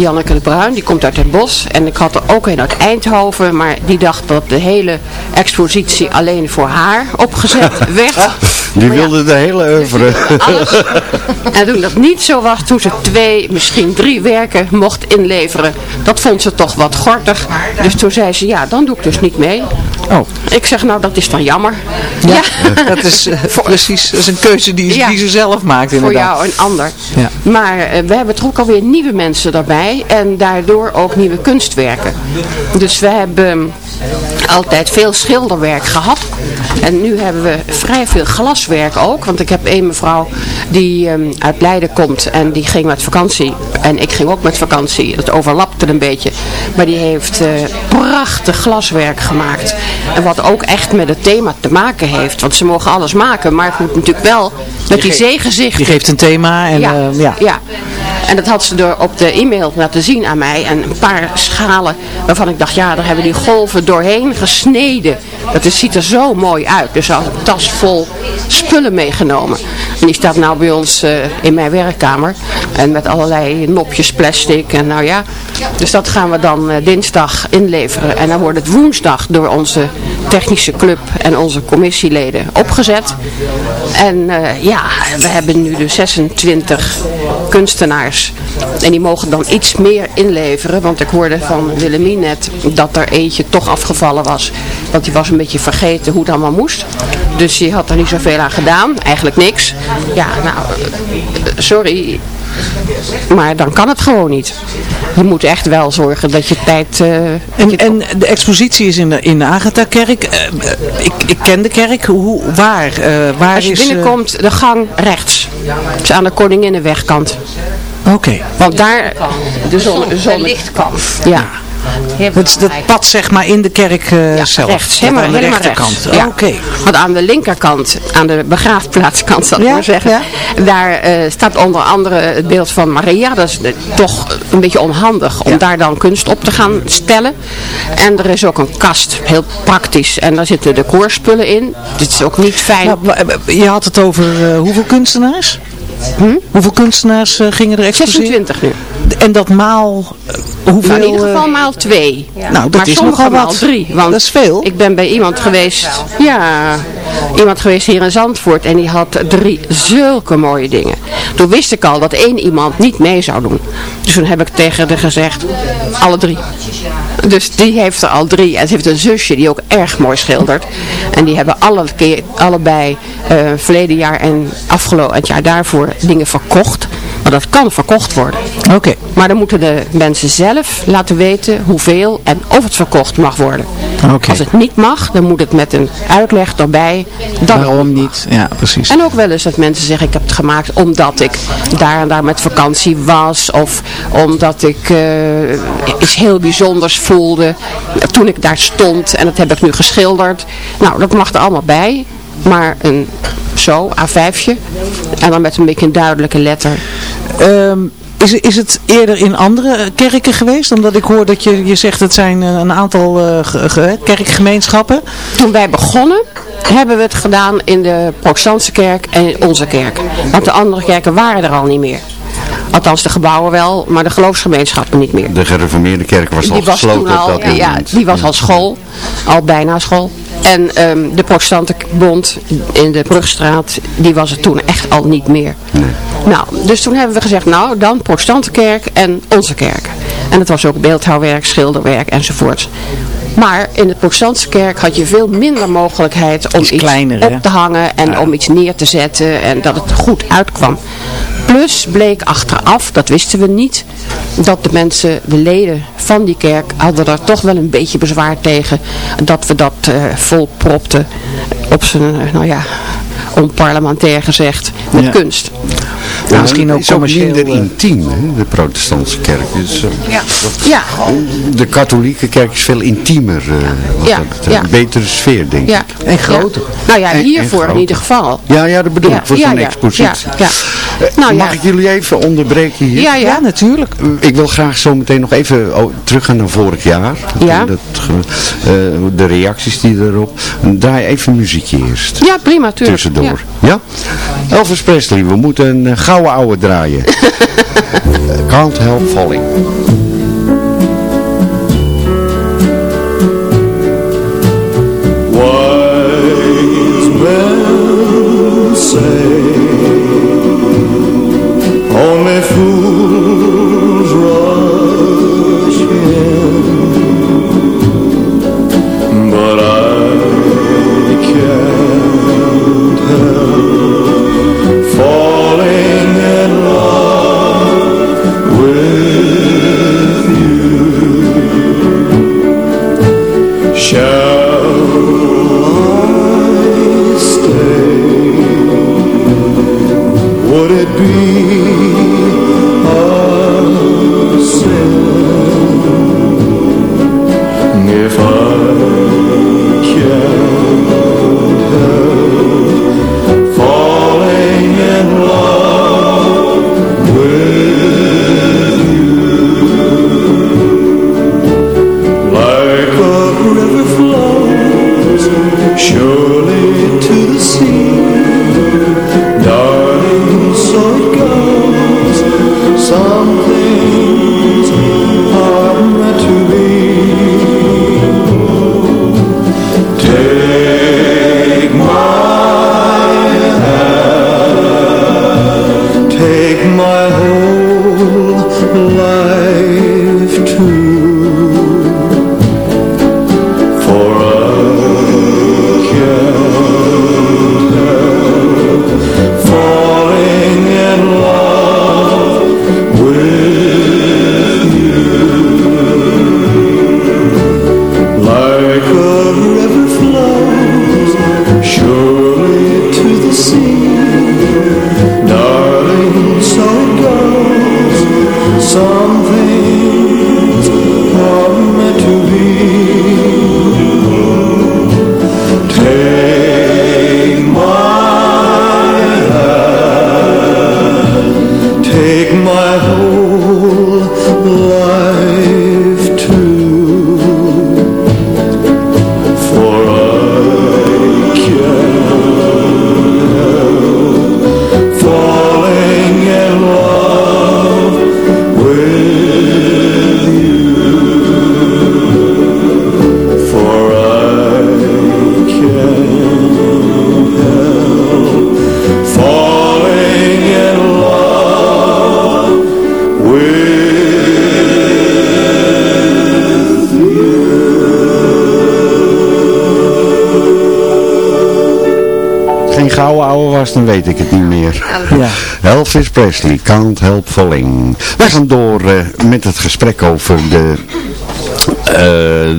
Janneke de Bruin, die komt uit Den Bosch. En ik had er ook een uit Eindhoven, maar die dacht dat de hele expositie alleen voor haar opgezet werd.
Die
Maar ja,
wilde de hele oeuvre.
alles. En toen dat niet zo was, toen ze twee, misschien drie werken mocht inleveren, dat vond ze toch wat gortig. Dus toen zei ze, ja, dan doe ik dus niet mee.
Oh.
Ik zeg, nou, dat is dan jammer.
Ja, dat is eh, precies dat is een keuze die,
Ja.
die ze zelf maakt
Voor
inderdaad.
jou een ander.
Ja.
Maar eh, we hebben toch ook alweer nieuwe mensen en daardoor ook nieuwe kunstwerken. Dus we hebben altijd veel schilderwerk gehad. En nu hebben we vrij veel glaswerk ook. Want ik heb een mevrouw die ehm, uit Leiden komt en die ging met vakantie. En ik ging ook met vakantie. Dat overlapte een beetje. Maar die heeft eh, prachtig glaswerk gemaakt. En wat ook echt met het thema te maken heeft. Want ze mogen alles maken. Maar het moet natuurlijk wel met die zeegezichten.
Die geeft een thema en
Ja,
eh, ja.
ja. En dat had ze door op de e-mail laten zien aan mij. En een paar schalen waarvan ik dacht, ja, daar hebben die golven doorheen gesneden. Dat is, ziet er zo mooi uit. Dus ze had een tas vol spullen meegenomen. En die staat nou bij ons eh, in mijn werkkamer. En met allerlei nopjes plastic. En nou ja, dus dat gaan we dan eh, dinsdag inleveren. En dan wordt het woensdag door onze technische club en onze commissieleden opgezet. En eh, ja, we hebben nu dus 26 kunstenaars. En die mogen dan iets meer inleveren. Want ik hoorde van Willemien net dat er eentje toch afgevallen was. Want die was een beetje vergeten hoe het allemaal moest. Dus die had er niet zoveel aan gedaan. Eigenlijk niks. Ja, nou, eh, sorry. Maar dan kan het gewoon niet. Je moet echt wel zorgen dat je tijd... eh,
En, en de expositie is in de, in de Agatha-kerk. Eh, eh, ik, ik ken de kerk. Hoe, waar? eh, waar
Als je
is,
binnenkomt, de gang rechts. Dus aan de Koninginnenwegkant.
Oké.
Want daar... De, zon, de, zon,
lichtkant.
Ja.
Het, dat pad zeg maar in de kerk eh, zelf.
rechts, helemaal,
aan de rechterkant.
Ja.
Oké.
Want aan de linkerkant, aan de begraafplaatskant zal ik
Ja,
maar zeggen,
ja.
daar eh, staat onder andere het beeld van Maria. Dat is toch een beetje onhandig om daar dan kunst op te gaan stellen. En er is ook een kast, heel praktisch. En daar zitten de koorspullen in. Dit is ook niet fijn.
Nou, eh, je had het over hoeveel kunstenaars? Hoeveel kunstenaars gingen er exposeren?
26 nu.
En dat maal hoeveel?
Nou, in ieder
eh,
geval maal twee.
Nou, dat
maar
is
sommige
nogal
maal
wat.
drie. Want
Dat is veel.
Ik ben bij iemand geweest, ja, iemand geweest hier in Zandvoort en die had drie zulke mooie dingen. Toen wist ik al dat één iemand niet mee zou doen. Dus toen heb ik tegen haar gezegd, alle drie. Dus die heeft er al drie. En ze heeft een zusje die ook erg mooi schildert. En die hebben alle keer, allebei eh, verleden jaar en afgelopen het jaar daarvoor dingen verkocht. Maar dat kan verkocht worden.
Oké.
Maar dan moeten de mensen zelf laten weten hoeveel en of het verkocht mag worden.
Oké.
Als het niet mag, dan moet het met een uitleg erbij. Dan
Waarom niet? Ja, precies.
en ook wel eens dat mensen zeggen, ik heb het gemaakt omdat ik daar en daar met vakantie was. Of omdat ik eh, iets heel bijzonders voelde toen ik daar stond. En dat heb ik nu geschilderd. Nou, dat mag er allemaal bij. Maar een zo, A5'tje. En dan met een beetje een duidelijke letter.
Ehm, is, is het eerder in andere kerken geweest? Omdat ik hoor dat je, je zegt het zijn eh, een aantal eh, ge- ge- kerkgemeenschappen.
Toen wij begonnen, hebben we het gedaan in de protestantse kerk en in onze kerk. Want de andere kerken waren er al niet meer. Althans de gebouwen wel, maar de geloofsgemeenschappen niet meer.
De gereformeerde kerk was al
die was
gesloten
toen al,
op dat
ja,
moment.
die was al school, al bijna school. En ehm, de protestantenbond in de Brugstraat, die was er toen echt al niet meer. Nou, dus toen hebben we gezegd, nou dan protestantenkerk en onze kerk. En dat was ook beeldhouwwerk, schilderwerk enzovoort. Maar in de protestantse kerk had je veel minder mogelijkheid om iets
kleiner, hè?
op te hangen en om iets neer te zetten en dat het goed uitkwam. Plus bleek achteraf, dat wisten we niet, dat de mensen, de leden van die kerk, hadden er toch wel een beetje bezwaar tegen dat we dat volpropten op zijn, nou ja, onparlementair gezegd, met
Ja.
kunst.
Ja,
misschien ook
het is ook minder
eh,
intiem, hè, de protestantse kerk. Dus, eh,
Ja. ja.
De katholieke kerk is veel intiemer. eh, wat
Ja,
dat
ja.
Een betere sfeer, denk
Ja.
ik.
En groter.
Ja. Nou ja,
En- en
hiervoor in ieder geval.
Ja, ja, dat bedoel
Ja,
ik, voor
ja,
zo'n
ja,
expositie.
ja, ja. Nou,
Mag
ja.
ik jullie even onderbreken hier?
Ja, ja.
Ja, natuurlijk.
Ik wil graag zo meteen nog even oh, teruggaan naar vorig jaar.
Ja.
Dat, eh, de reacties die erop. Draai even muziekje eerst.
Ja, prima, tuurlijk.
Tussendoor.
Ja.
Ja? Elvis Presley, we moeten een eh, gouden ouwe draaien. Can't help falling. Weet ik het niet meer.
Ja.
Elvis Presley, Can't Help Falling. Wij gaan door eh, met het gesprek over de eh,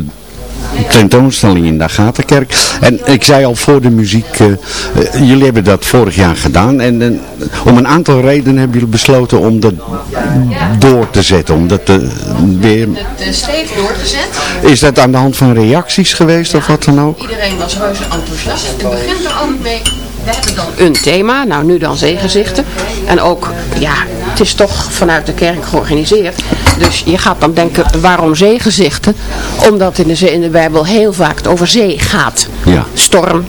tentoonstelling in de Agatha-kerk. En ik zei al voor de muziek, eh, jullie hebben dat vorig jaar gedaan. En om een aantal redenen hebben jullie besloten om dat door te zetten. Om dat eh, weer...
De steef doorgezet.
Is dat aan de hand van reacties geweest of wat dan ook?
Iedereen was reuze enthousiast. Het begint er altijd mee. We hebben dan een thema, nou nu dan zeegezichten. En ook, ja, het is toch vanuit de kerk georganiseerd. Dus je gaat dan denken, waarom zeegezichten? Omdat in de, zee, in de Bijbel heel vaak het over zee gaat.
Ja.
Storm,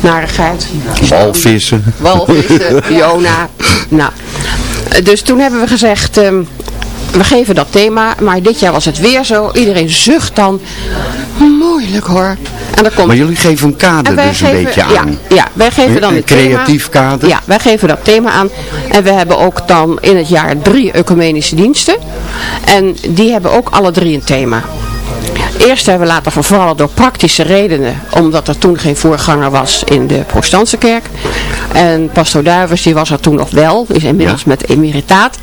narigheid,
Walvissen.
walvissen, Jona. Nou, Dus toen hebben we gezegd, ehm, we geven dat thema, maar dit jaar was het weer zo. Iedereen zucht dan, moeilijk hoor. En dan komt...
Maar jullie geven een kader dus een beetje aan.
Ja, wij geven dan
Een
thema.
creatief kader.
Ja, wij geven dat thema aan. En we hebben ook dan in het jaar drie ecumenische diensten. En die hebben ook alle drie een thema. Eerst hebben we laten vervallen door praktische redenen, omdat er toen geen voorganger was in de protestantse kerk. En pastor Duivers, die was er toen nog wel, is inmiddels met emeritaat.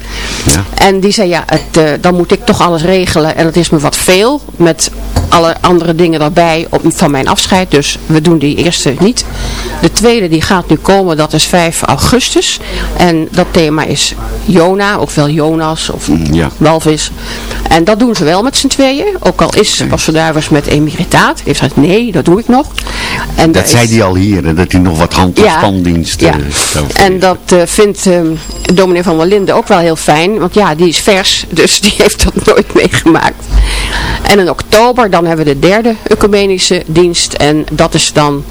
En die zei, ja, het, eh, dan moet ik toch alles regelen en het is me wat veel, met alle andere dingen daarbij op, van mijn afscheid. Dus we doen die eerste niet. De tweede die gaat nu komen, dat is 5 augustus. En dat thema is Jona, of wel Jonas, of
Ja.
walvis. En dat doen ze wel met z'n tweeën. Ook al is pastor Duivers met emeritaat. Heeft gezegd, nee, dat doe ik nog. En
Dat zei
is-
hij al hier, hè, dat hij nog wat hand- en
Ja.
spandiensten
ja.
zou
En dat eh, vindt ehm, dominee van der Linden ook wel heel fijn. Want ja, die is vers. Dus die heeft dat nooit meegemaakt. En in oktober dan hebben we de derde ecumenische dienst. En dat is dan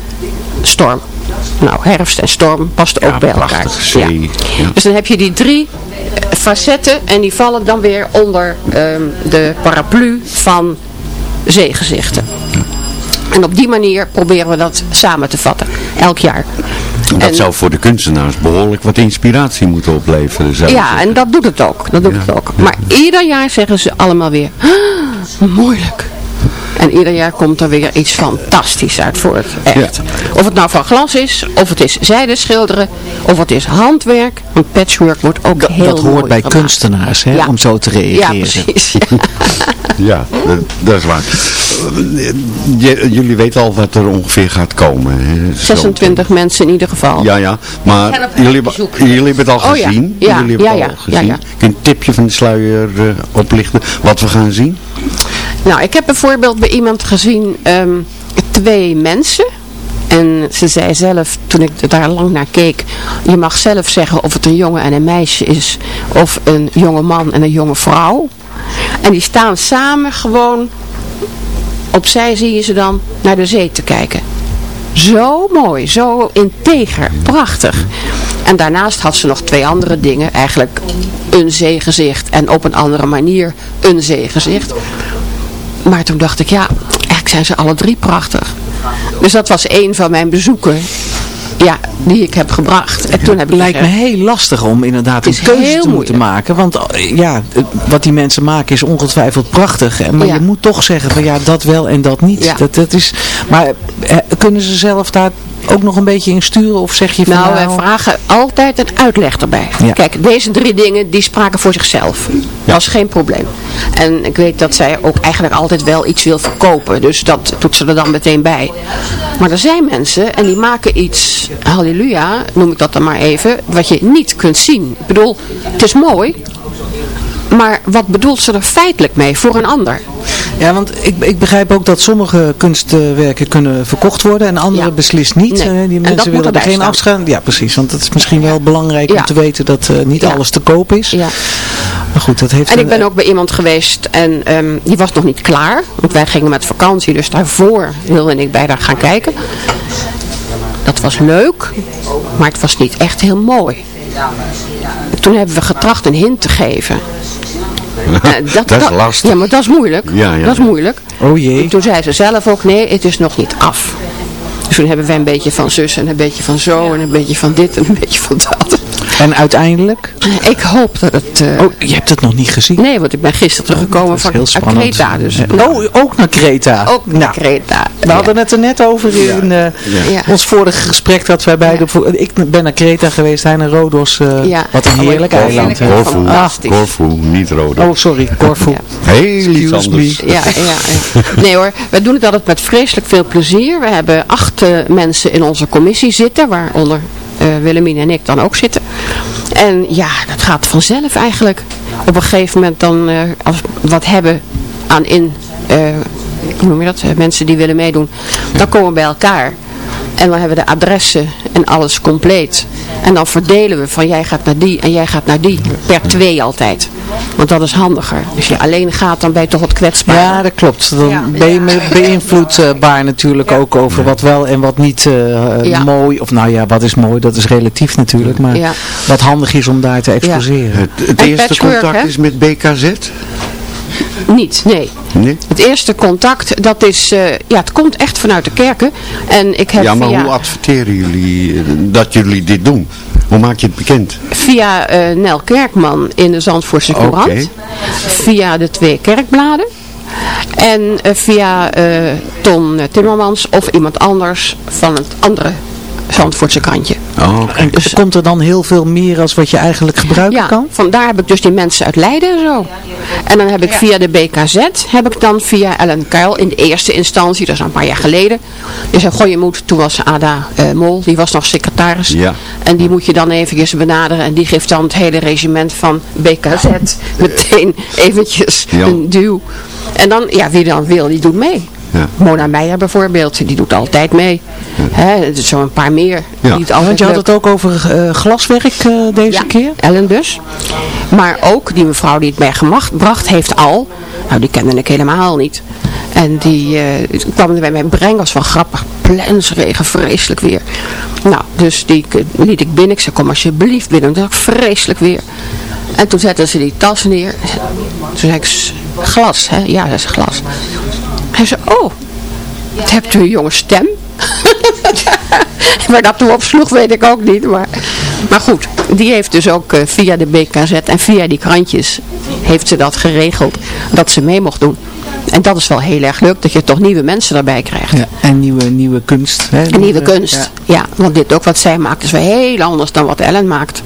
storm. Nou, herfst en storm past ook bij elkaar.
zee. Ja.
Dus dan heb je die drie eh, facetten. En die vallen dan weer onder ehm, de paraplu van zeegezichten. En op die manier proberen we dat samen te vatten. Elk jaar.
Dat
En-
zou voor de kunstenaars behoorlijk wat inspiratie moeten opleveren. Zou
ja,
zeggen.
en dat doet het ook. Dat doet het ook. Maar ieder jaar zeggen ze allemaal weer, "Ah, moeilijk. En ieder jaar komt er weer iets fantastisch uit voort. Echt. Of het nou van glas is, of het is zijde schilderen, of het is handwerk. Want patchwork wordt ook heel
dat hoort
mooi
bij
gemaakt.
kunstenaars, hè,
Ja.
om zo te reageren.
Ja, precies. Ja.
Ja, dat, dat is waar. J- jullie weten al wat er ongeveer gaat komen. Hè? Zo.
26 mensen in ieder geval.
Ja, ja, maar jullie, hebben- jullie hebben het al
Oh ja,
gezien.
ja,
jullie hebben
ja,
het
ja,
al
ja,
gezien.
ja.
Kun je een tipje van de sluier eh, oplichten wat we gaan zien?
Nou, ik heb bijvoorbeeld bij iemand gezien ehm, twee mensen. En ze zei zelf, toen ik daar lang naar keek, je mag zelf zeggen of het een jongen en een meisje is, of een jonge man en een jonge vrouw. En die staan samen gewoon, opzij zie je ze dan, naar de zee te kijken. Zo mooi, zo integer, prachtig. En daarnaast had ze nog twee andere dingen, eigenlijk een zeegezicht en op een andere manier een zeegezicht. Maar toen dacht ik, ja, eigenlijk zijn ze alle drie prachtig. Dus dat was een van mijn bezoeken, ja, die ik heb gebracht. En toen heb ik
lijkt me heel lastig om inderdaad een keuze te moeten maken. Want eh, ja, wat die mensen maken is ongetwijfeld prachtig. Maar
Ja.
je moet toch zeggen van ja, dat wel en dat niet.
Ja.
Dat, dat is, maar eh, kunnen ze zelf daar ook nog een beetje in sturen? Of zeg je van
nou,
nou,
wij vragen altijd een uitleg erbij.
Ja.
Kijk, deze drie dingen, die spraken voor zichzelf. Dat is geen probleem. En ik weet dat zij ook eigenlijk altijd wel iets wil verkopen. Dus dat doet ze er dan meteen bij. Maar er zijn mensen en die maken iets, halleluja, noem ik dat dan maar even, wat je niet kunt zien. Ik bedoel, het is mooi, maar wat bedoelt ze er feitelijk mee voor een ander?
Ja, want ik, ik begrijp ook dat sommige kunstwerken kunnen verkocht worden en andere beslist niet.
Nee.
Eh,
En
Die
dat
mensen
moet
willen er geen afstaan. Ja, precies. Want het is misschien wel belangrijk
Ja.
om te weten dat eh, niet
Ja.
alles te koop is.
Ja.
Maar goed, dat heeft
En ik ben ook bij iemand geweest en ehm, die was nog niet klaar. Want wij gingen met vakantie, dus daarvoor wilde ik bij haar gaan kijken. Dat was leuk, maar het was niet echt heel mooi. Toen hebben we getracht een hint te geven. Eh,
Dat is lastig.
Ja, maar dat is moeilijk.
Ja, ja,
dat is moeilijk.
Oh jee.
En toen zei ze zelf ook, nee, het is nog niet af. Dus toen hebben wij een beetje van zus en een beetje van zo en een beetje van dit en een beetje van dat.
En uiteindelijk?
Ik hoop dat het... eh,
Oh, je hebt het nog niet gezien?
Nee, want ik ben gisteren teruggekomen
Dat is
van
heel spannend.
Kreta. Dus,
Oh, ook naar Kreta?
Ook naar
Nou,
Kreta.
We hadden het er net over in eh,
Ja.
ons vorige gesprek dat wij beide... voor- Ik ben naar Kreta geweest, hij naar Rodos. eh,
Ja.
Wat een heerlijk
Oh,
eiland. hè.
Corfu,
Fantastisch.
Corfu, niet Rode.
Oh, sorry, Corfu.
Heel iets
Excuse
anders.
me.
Ja, ja, ja. Nee hoor, wij doen het altijd met vreselijk veel plezier. We hebben acht eh, mensen in onze commissie zitten, waaronder eh Willemien en ik dan ook zitten. En ja, dat gaat vanzelf eigenlijk. Op een gegeven moment dan, eh, als wat hebben aan in, eh, hoe noem je dat, Eh, mensen die willen meedoen, dan komen we bij elkaar. En dan hebben we de adressen en alles compleet. En dan verdelen we van jij gaat naar die en jij gaat naar die. Per twee altijd. Want dat is handiger. Als je alleen gaat, dan ben je toch wat kwetsbaar.
Ja, dat klopt. Dan ben je me- beïnvloedbaar natuurlijk ook over wat wel en wat niet eh,
Ja.
mooi. Of nou ja, wat is mooi, dat is relatief natuurlijk. Maar
Ja.
wat handig is om daar te exposeren.
Het, eerste contact
hè?
is met BKZ?
Niet, nee.
Nee?
Het eerste contact, dat is, eh, ja, het komt echt vanuit de kerken. En ik heb
Ja, maar
via,
hoe adverteren jullie eh, dat jullie dit doen? Hoe maak je het bekend?
via eh, Nel Kerkman in de Zandvoortse. Courant. Via de twee kerkbladen. En via Ton Timmermans of iemand anders van het andere Zandvoortse krantje.
Oh,
En komt er dan heel veel meer als wat je eigenlijk gebruiken
Ja,
kan?
vandaar heb ik dus die mensen uit Leiden en zo. En dan heb ik via de BKZ, heb ik dan via Ellen Kuil in de eerste instantie, dat is een paar jaar geleden. Die zei, goh je moet, toen was Ada eh, Mol, die was nog secretaris.
Ja.
En die moet je dan eventjes benaderen en die geeft dan het hele regiment van BKZ meteen eventjes
Ja.
een duw. En dan, ja, wie dan wil, die doet mee.
Ja.
Mona Meijer bijvoorbeeld, die doet altijd mee. Hè, er zo een paar meer.
Ja.
Die het altijd
Want je had het ook over eh, glaswerk eh, deze
ja,
keer.
Ellen dus. Maar ook die mevrouw die het meegebracht heeft al. Nou, die kende ik helemaal niet. En die eh, kwam er bij mij brengen, was wel grappig. Plensregen, vreselijk weer. Nou, dus die liet ik binnen. Ik zei, kom alsjeblieft binnen. Dat vreselijk weer. En toen zetten ze die tas neer. Toen zei ik, "S- glas, hè? Ja, dat is glas. Hij zei, oh, hebt u een jonge stem? Waar dat toe op sloeg weet ik ook niet. Maar, maar goed, die heeft dus ook eh, via de BKZ en via die krantjes heeft ze dat geregeld. Dat ze mee mocht doen. En dat is wel heel erg leuk dat je toch nieuwe mensen daarbij krijgt.
Ja, en nieuwe, nieuwe kunst. Hè?
En nieuwe kunst. Ja. want dit ook wat zij maakt is wel heel anders dan wat Ellen maakt.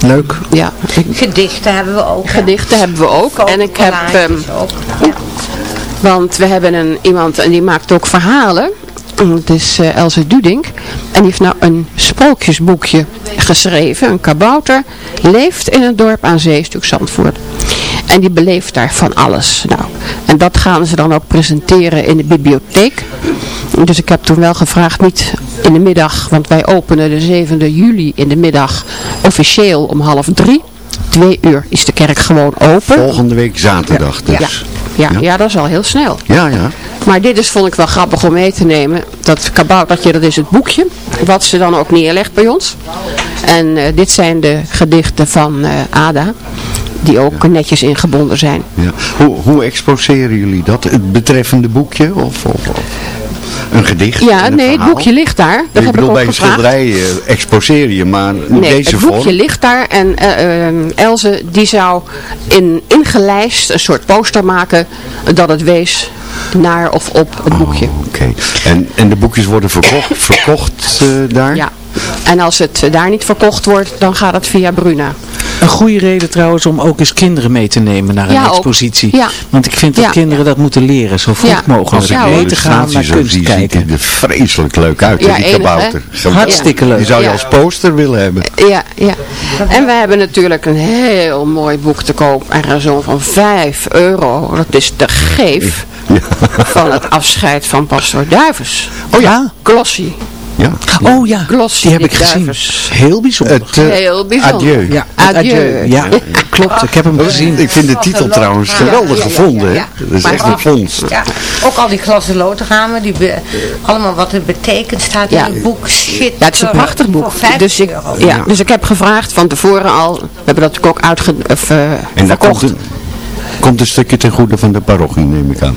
Leuk.
Ja.
Gedichten hebben we ook. hè?
Gedichten hebben we ook. En ik heb... Ehm. Want we hebben een, iemand en die maakt ook verhalen. Het is eh, Else Dudink. En die heeft nou een sprookjesboekje geschreven. Een kabouter leeft in een dorp aan zee, stuk Zandvoort. En die beleeft daar van alles. Nou, en dat gaan ze dan ook presenteren in de bibliotheek. Dus ik heb toen wel gevraagd, niet in de middag, want wij openen de 7e juli in de middag officieel om half drie. Twee uur is de kerk gewoon open.
Volgende week zaterdag dus.
Ja, ja, ja, dat is al heel snel.
Ja, ja.
Maar dit is, vond ik wel grappig om mee te nemen. Dat kaboutertje, dat is het boekje. Wat ze dan ook neerlegt bij ons. En eh, dit zijn de gedichten van eh, Ada. Die ook netjes ingebonden zijn.
ja. Hoe, hoe exposeren jullie dat? Het betreffende boekje? Of, of, of een gedicht?
Ja, nee, het boekje ligt daar. Dat
ik bedoel, bij een schilderij eh, exposeer je, maar in
Nee,
deze
het boekje
vorm...
ligt daar en eh, eh, Elze die zou in ingelijst een soort poster maken dat het wees naar of op het boekje.
Oh, Oké. En, en de boekjes worden verkocht, verkocht daar?
Ja. En als het daar niet verkocht wordt, dan gaat het via Bruna.
Een goede reden trouwens om ook eens kinderen mee te nemen naar een
Ja,
expositie.
Ja.
Want ik vind dat
Ja.
kinderen dat moeten leren, zo vroeg
Ja.
mogelijk.
Als ik
mee te gaan naar
zo
kunst
zie, ziet
kijken.
hij er vreselijk leuk uit,
Ja,
die
enig,
kabouter. Zo-
Hartstikke leuk.
Die zou je
Ja.
als poster willen hebben.
Ja, ja. En we hebben natuurlijk een heel mooi boek te koop. En zo'n van 5 euro. Dat is de geef van het afscheid van pastoor Duivens.
Oh ja?
Glossy.
Ja.
Oh ja,
Glossy
die heb ik gezien. Heel bijzonder.
Het, eh,
Heel bijzonder.
Adieu.
ja,
Adieu.
Ja, klopt. Ik heb hem gezien.
Ik vind de titel trouwens geweldig gevonden. hè.
ja.
Dat is
Maar
echt
ook-
een vondst.
Ja, ook al die klassenlotenramen, die be- allemaal wat het betekent staat
Ja.
in het boek. Shit.
Ja, het is een prachtig boek.
Voor 50
Dus ik, ja, dus ik heb gevraagd van tevoren al. We hebben dat natuurlijk ook uitge, of, eh,
En daar komt
verkocht.
een, komt een stukje ten goede van de parochie, neem ik aan.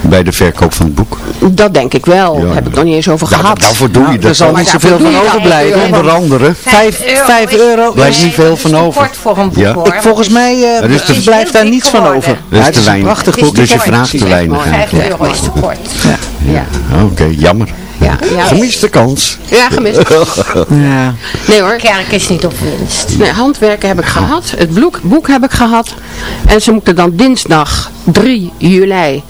Bij de verkoop van het boek.
Dat denk ik wel.
Ja.
Daar heb ik nog niet eens over
Ja,
gehad.
daarvoor doe je
Nou,
dat.
er zal niet zoveel van overblijven.
Onder andere.
Vijf, vijf euro.
Blijft niet veel van over.
Kort voor een boek
Ja.
hoor.
Ik, volgens mij eh,
te-
blijft daar niets van over.
Dat
Ja,
is
het
te
is een
weinig.
prachtig
Het is
boek.
Dus je vraagt te weinig
mooi.
5
eigenlijk.
euro is te kort. Ja.
Oké, jammer.
Ja, ja.
Gemiste kans.
Ja, gemist.
Ja.
Nee hoor.
Kerk is niet op winst.
Nee, handwerken heb ik gehad. Het boek, boek heb ik gehad. En ze moeten dan dinsdag 3 juli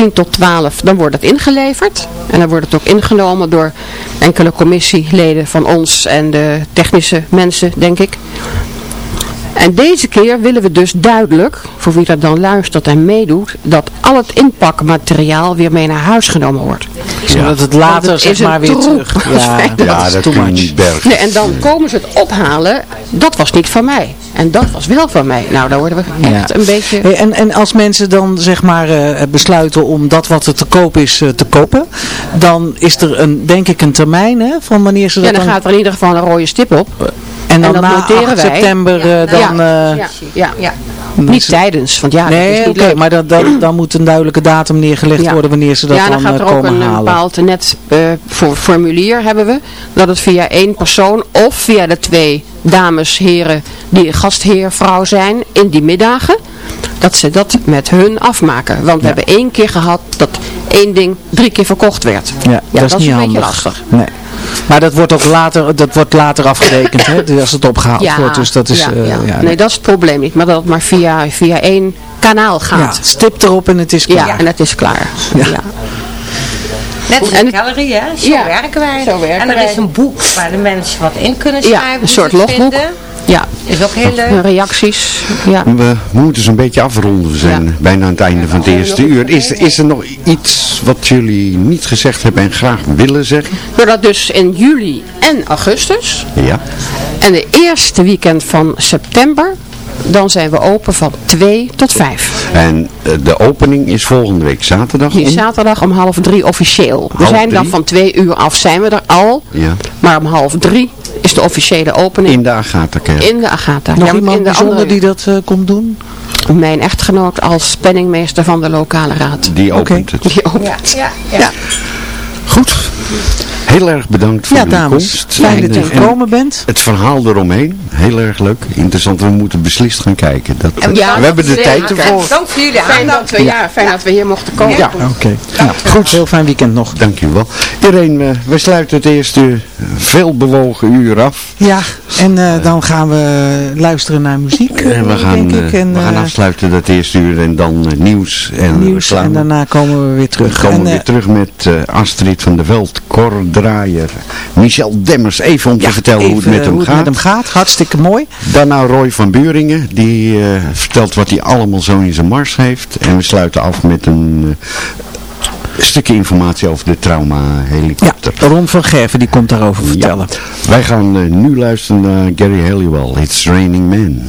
10 tot 12, dan wordt het ingeleverd. En dan wordt het ook ingenomen door enkele commissieleden van ons en de technische mensen, denk ik. En deze keer willen we dus duidelijk, voor wie dat dan luistert en meedoet, dat al het inpakmateriaal weer mee naar huis genomen wordt.
Zodat het later
het
zeg
is
maar weer terug. Ja,
Ja,
is
dat
too
kun je
much.
niet bergen.
Nee, en dan komen ze het ophalen. Dat was niet van mij. En dat was wel van mij. Nou, daar worden we echt
Ja.
een beetje...
Hey, En, en als mensen dan zeg maar eh, besluiten om dat wat er te koop is eh, te kopen, dan is er een, denk ik een termijn hè, van wanneer ze
Ja,
dat
dan gaat er in ieder geval een rode stip op.
En dan
dat
na
noteren
8
wij.
september eh, dan...
Ja,
eh,
ja, ja, ja.
dan
Niet tijdens, want ja, dat is
nee,
niet
oké,
leuk.
maar dat, dat, dan moet een duidelijke datum neergelegd
Ja.
worden wanneer ze dat
ja,
dan,
dan gaat er ook
komen
een
halen.
bepaald net eh, voor, formulier hebben we. Dat het via één persoon of via de twee dames, heren die gastheer, vrouw zijn in die middagen. Dat ze dat met hun afmaken. Want we hebben één keer gehad dat één ding drie keer verkocht werd.
Ja, dat is niet
een
handig.
beetje lastig.
Nee. Maar dat wordt ook later, dat wordt later afgerekend, hè, dus als het opgehaald
Ja,
wordt. Dus dat is,
ja,
eh,
ja. Nee, dat is het probleem niet. Maar dat het maar via, via één kanaal gaat.
Ja, stip erop en het is klaar.
Ja, en het is klaar.
Ja.
Ja.
Net als
En-
de galerie, hè? Zo
Ja,
werken wij.
zo werken
en er
wij.
is een boek waar de mensen wat in kunnen
Ja,
schrijven.
een
hoe
soort logboek.
vinden.
Ja.
Is ook heel leuk.
Reacties. Ja.
We moeten zo'n beetje afronden. We zijn
Ja.
bijna aan het einde van het eerste uur. Is, is er nog iets wat jullie niet gezegd hebben en graag willen zeggen?
Maar dat dus in juli en augustus.
Ja.
En de eerste weekend van september. Dan zijn we open van 2 tot 5.
En eh, de opening is volgende week zaterdag.
Die
om-
zaterdag om half drie officieel. We
Half
zijn dan van twee uur af zijn we er al.
Ja.
Maar om half drie is de officiële opening
In de Agatha-kerk.
in de Agatha.
Nog
Ja,
iemand
in de
bijzonder
andere-
die dat eh, komt doen?
Mijn echtgenoot als penningmeester van de lokale raad.
Die opent het.
Die opent.
Ja, ja.
Ja.
Goed. Heel erg bedankt voor
Ja, dames.
komst.
Fijn dat u
En-
gekomen bent.
Het verhaal eromheen, heel erg leuk. Interessant, we moeten beslist gaan kijken. Dat,
Ja,
we hebben de tijd ervoor.
Dank voor jullie
Fijn dat we, ja, fijn dat we hier mochten komen.
Ja,
Oké. Nou, goed. Heel fijn weekend nog.
dankjewel. Irene, eh, we sluiten het eerste veelbewogen uur af.
Ja, en eh, dan gaan we luisteren naar muziek, eh,
En we gaan,
denk ik.
eh,
En,
we gaan
eh,
afsluiten dat eerste uur en dan eh, nieuws en
nieuws
reclame.
en daarna komen we weer terug.
We komen
En, eh,
weer terug met eh, Astrid van der Veld, Cor Draaier, Michel Demmers. Even om te
ja,
vertellen hoe het met hem
hoe
gaat.
het met hem gaat. Hartstikke mooi.
Daarna Roy van Buringen, die eh, vertelt wat hij allemaal zo in zijn mars heeft. En we sluiten af met een eh, stukje informatie over de trauma-helikopter.
Ron van Gerven die komt daarover vertellen.
Wij gaan eh, nu luisteren naar Gary Halliwell, It's Raining Men.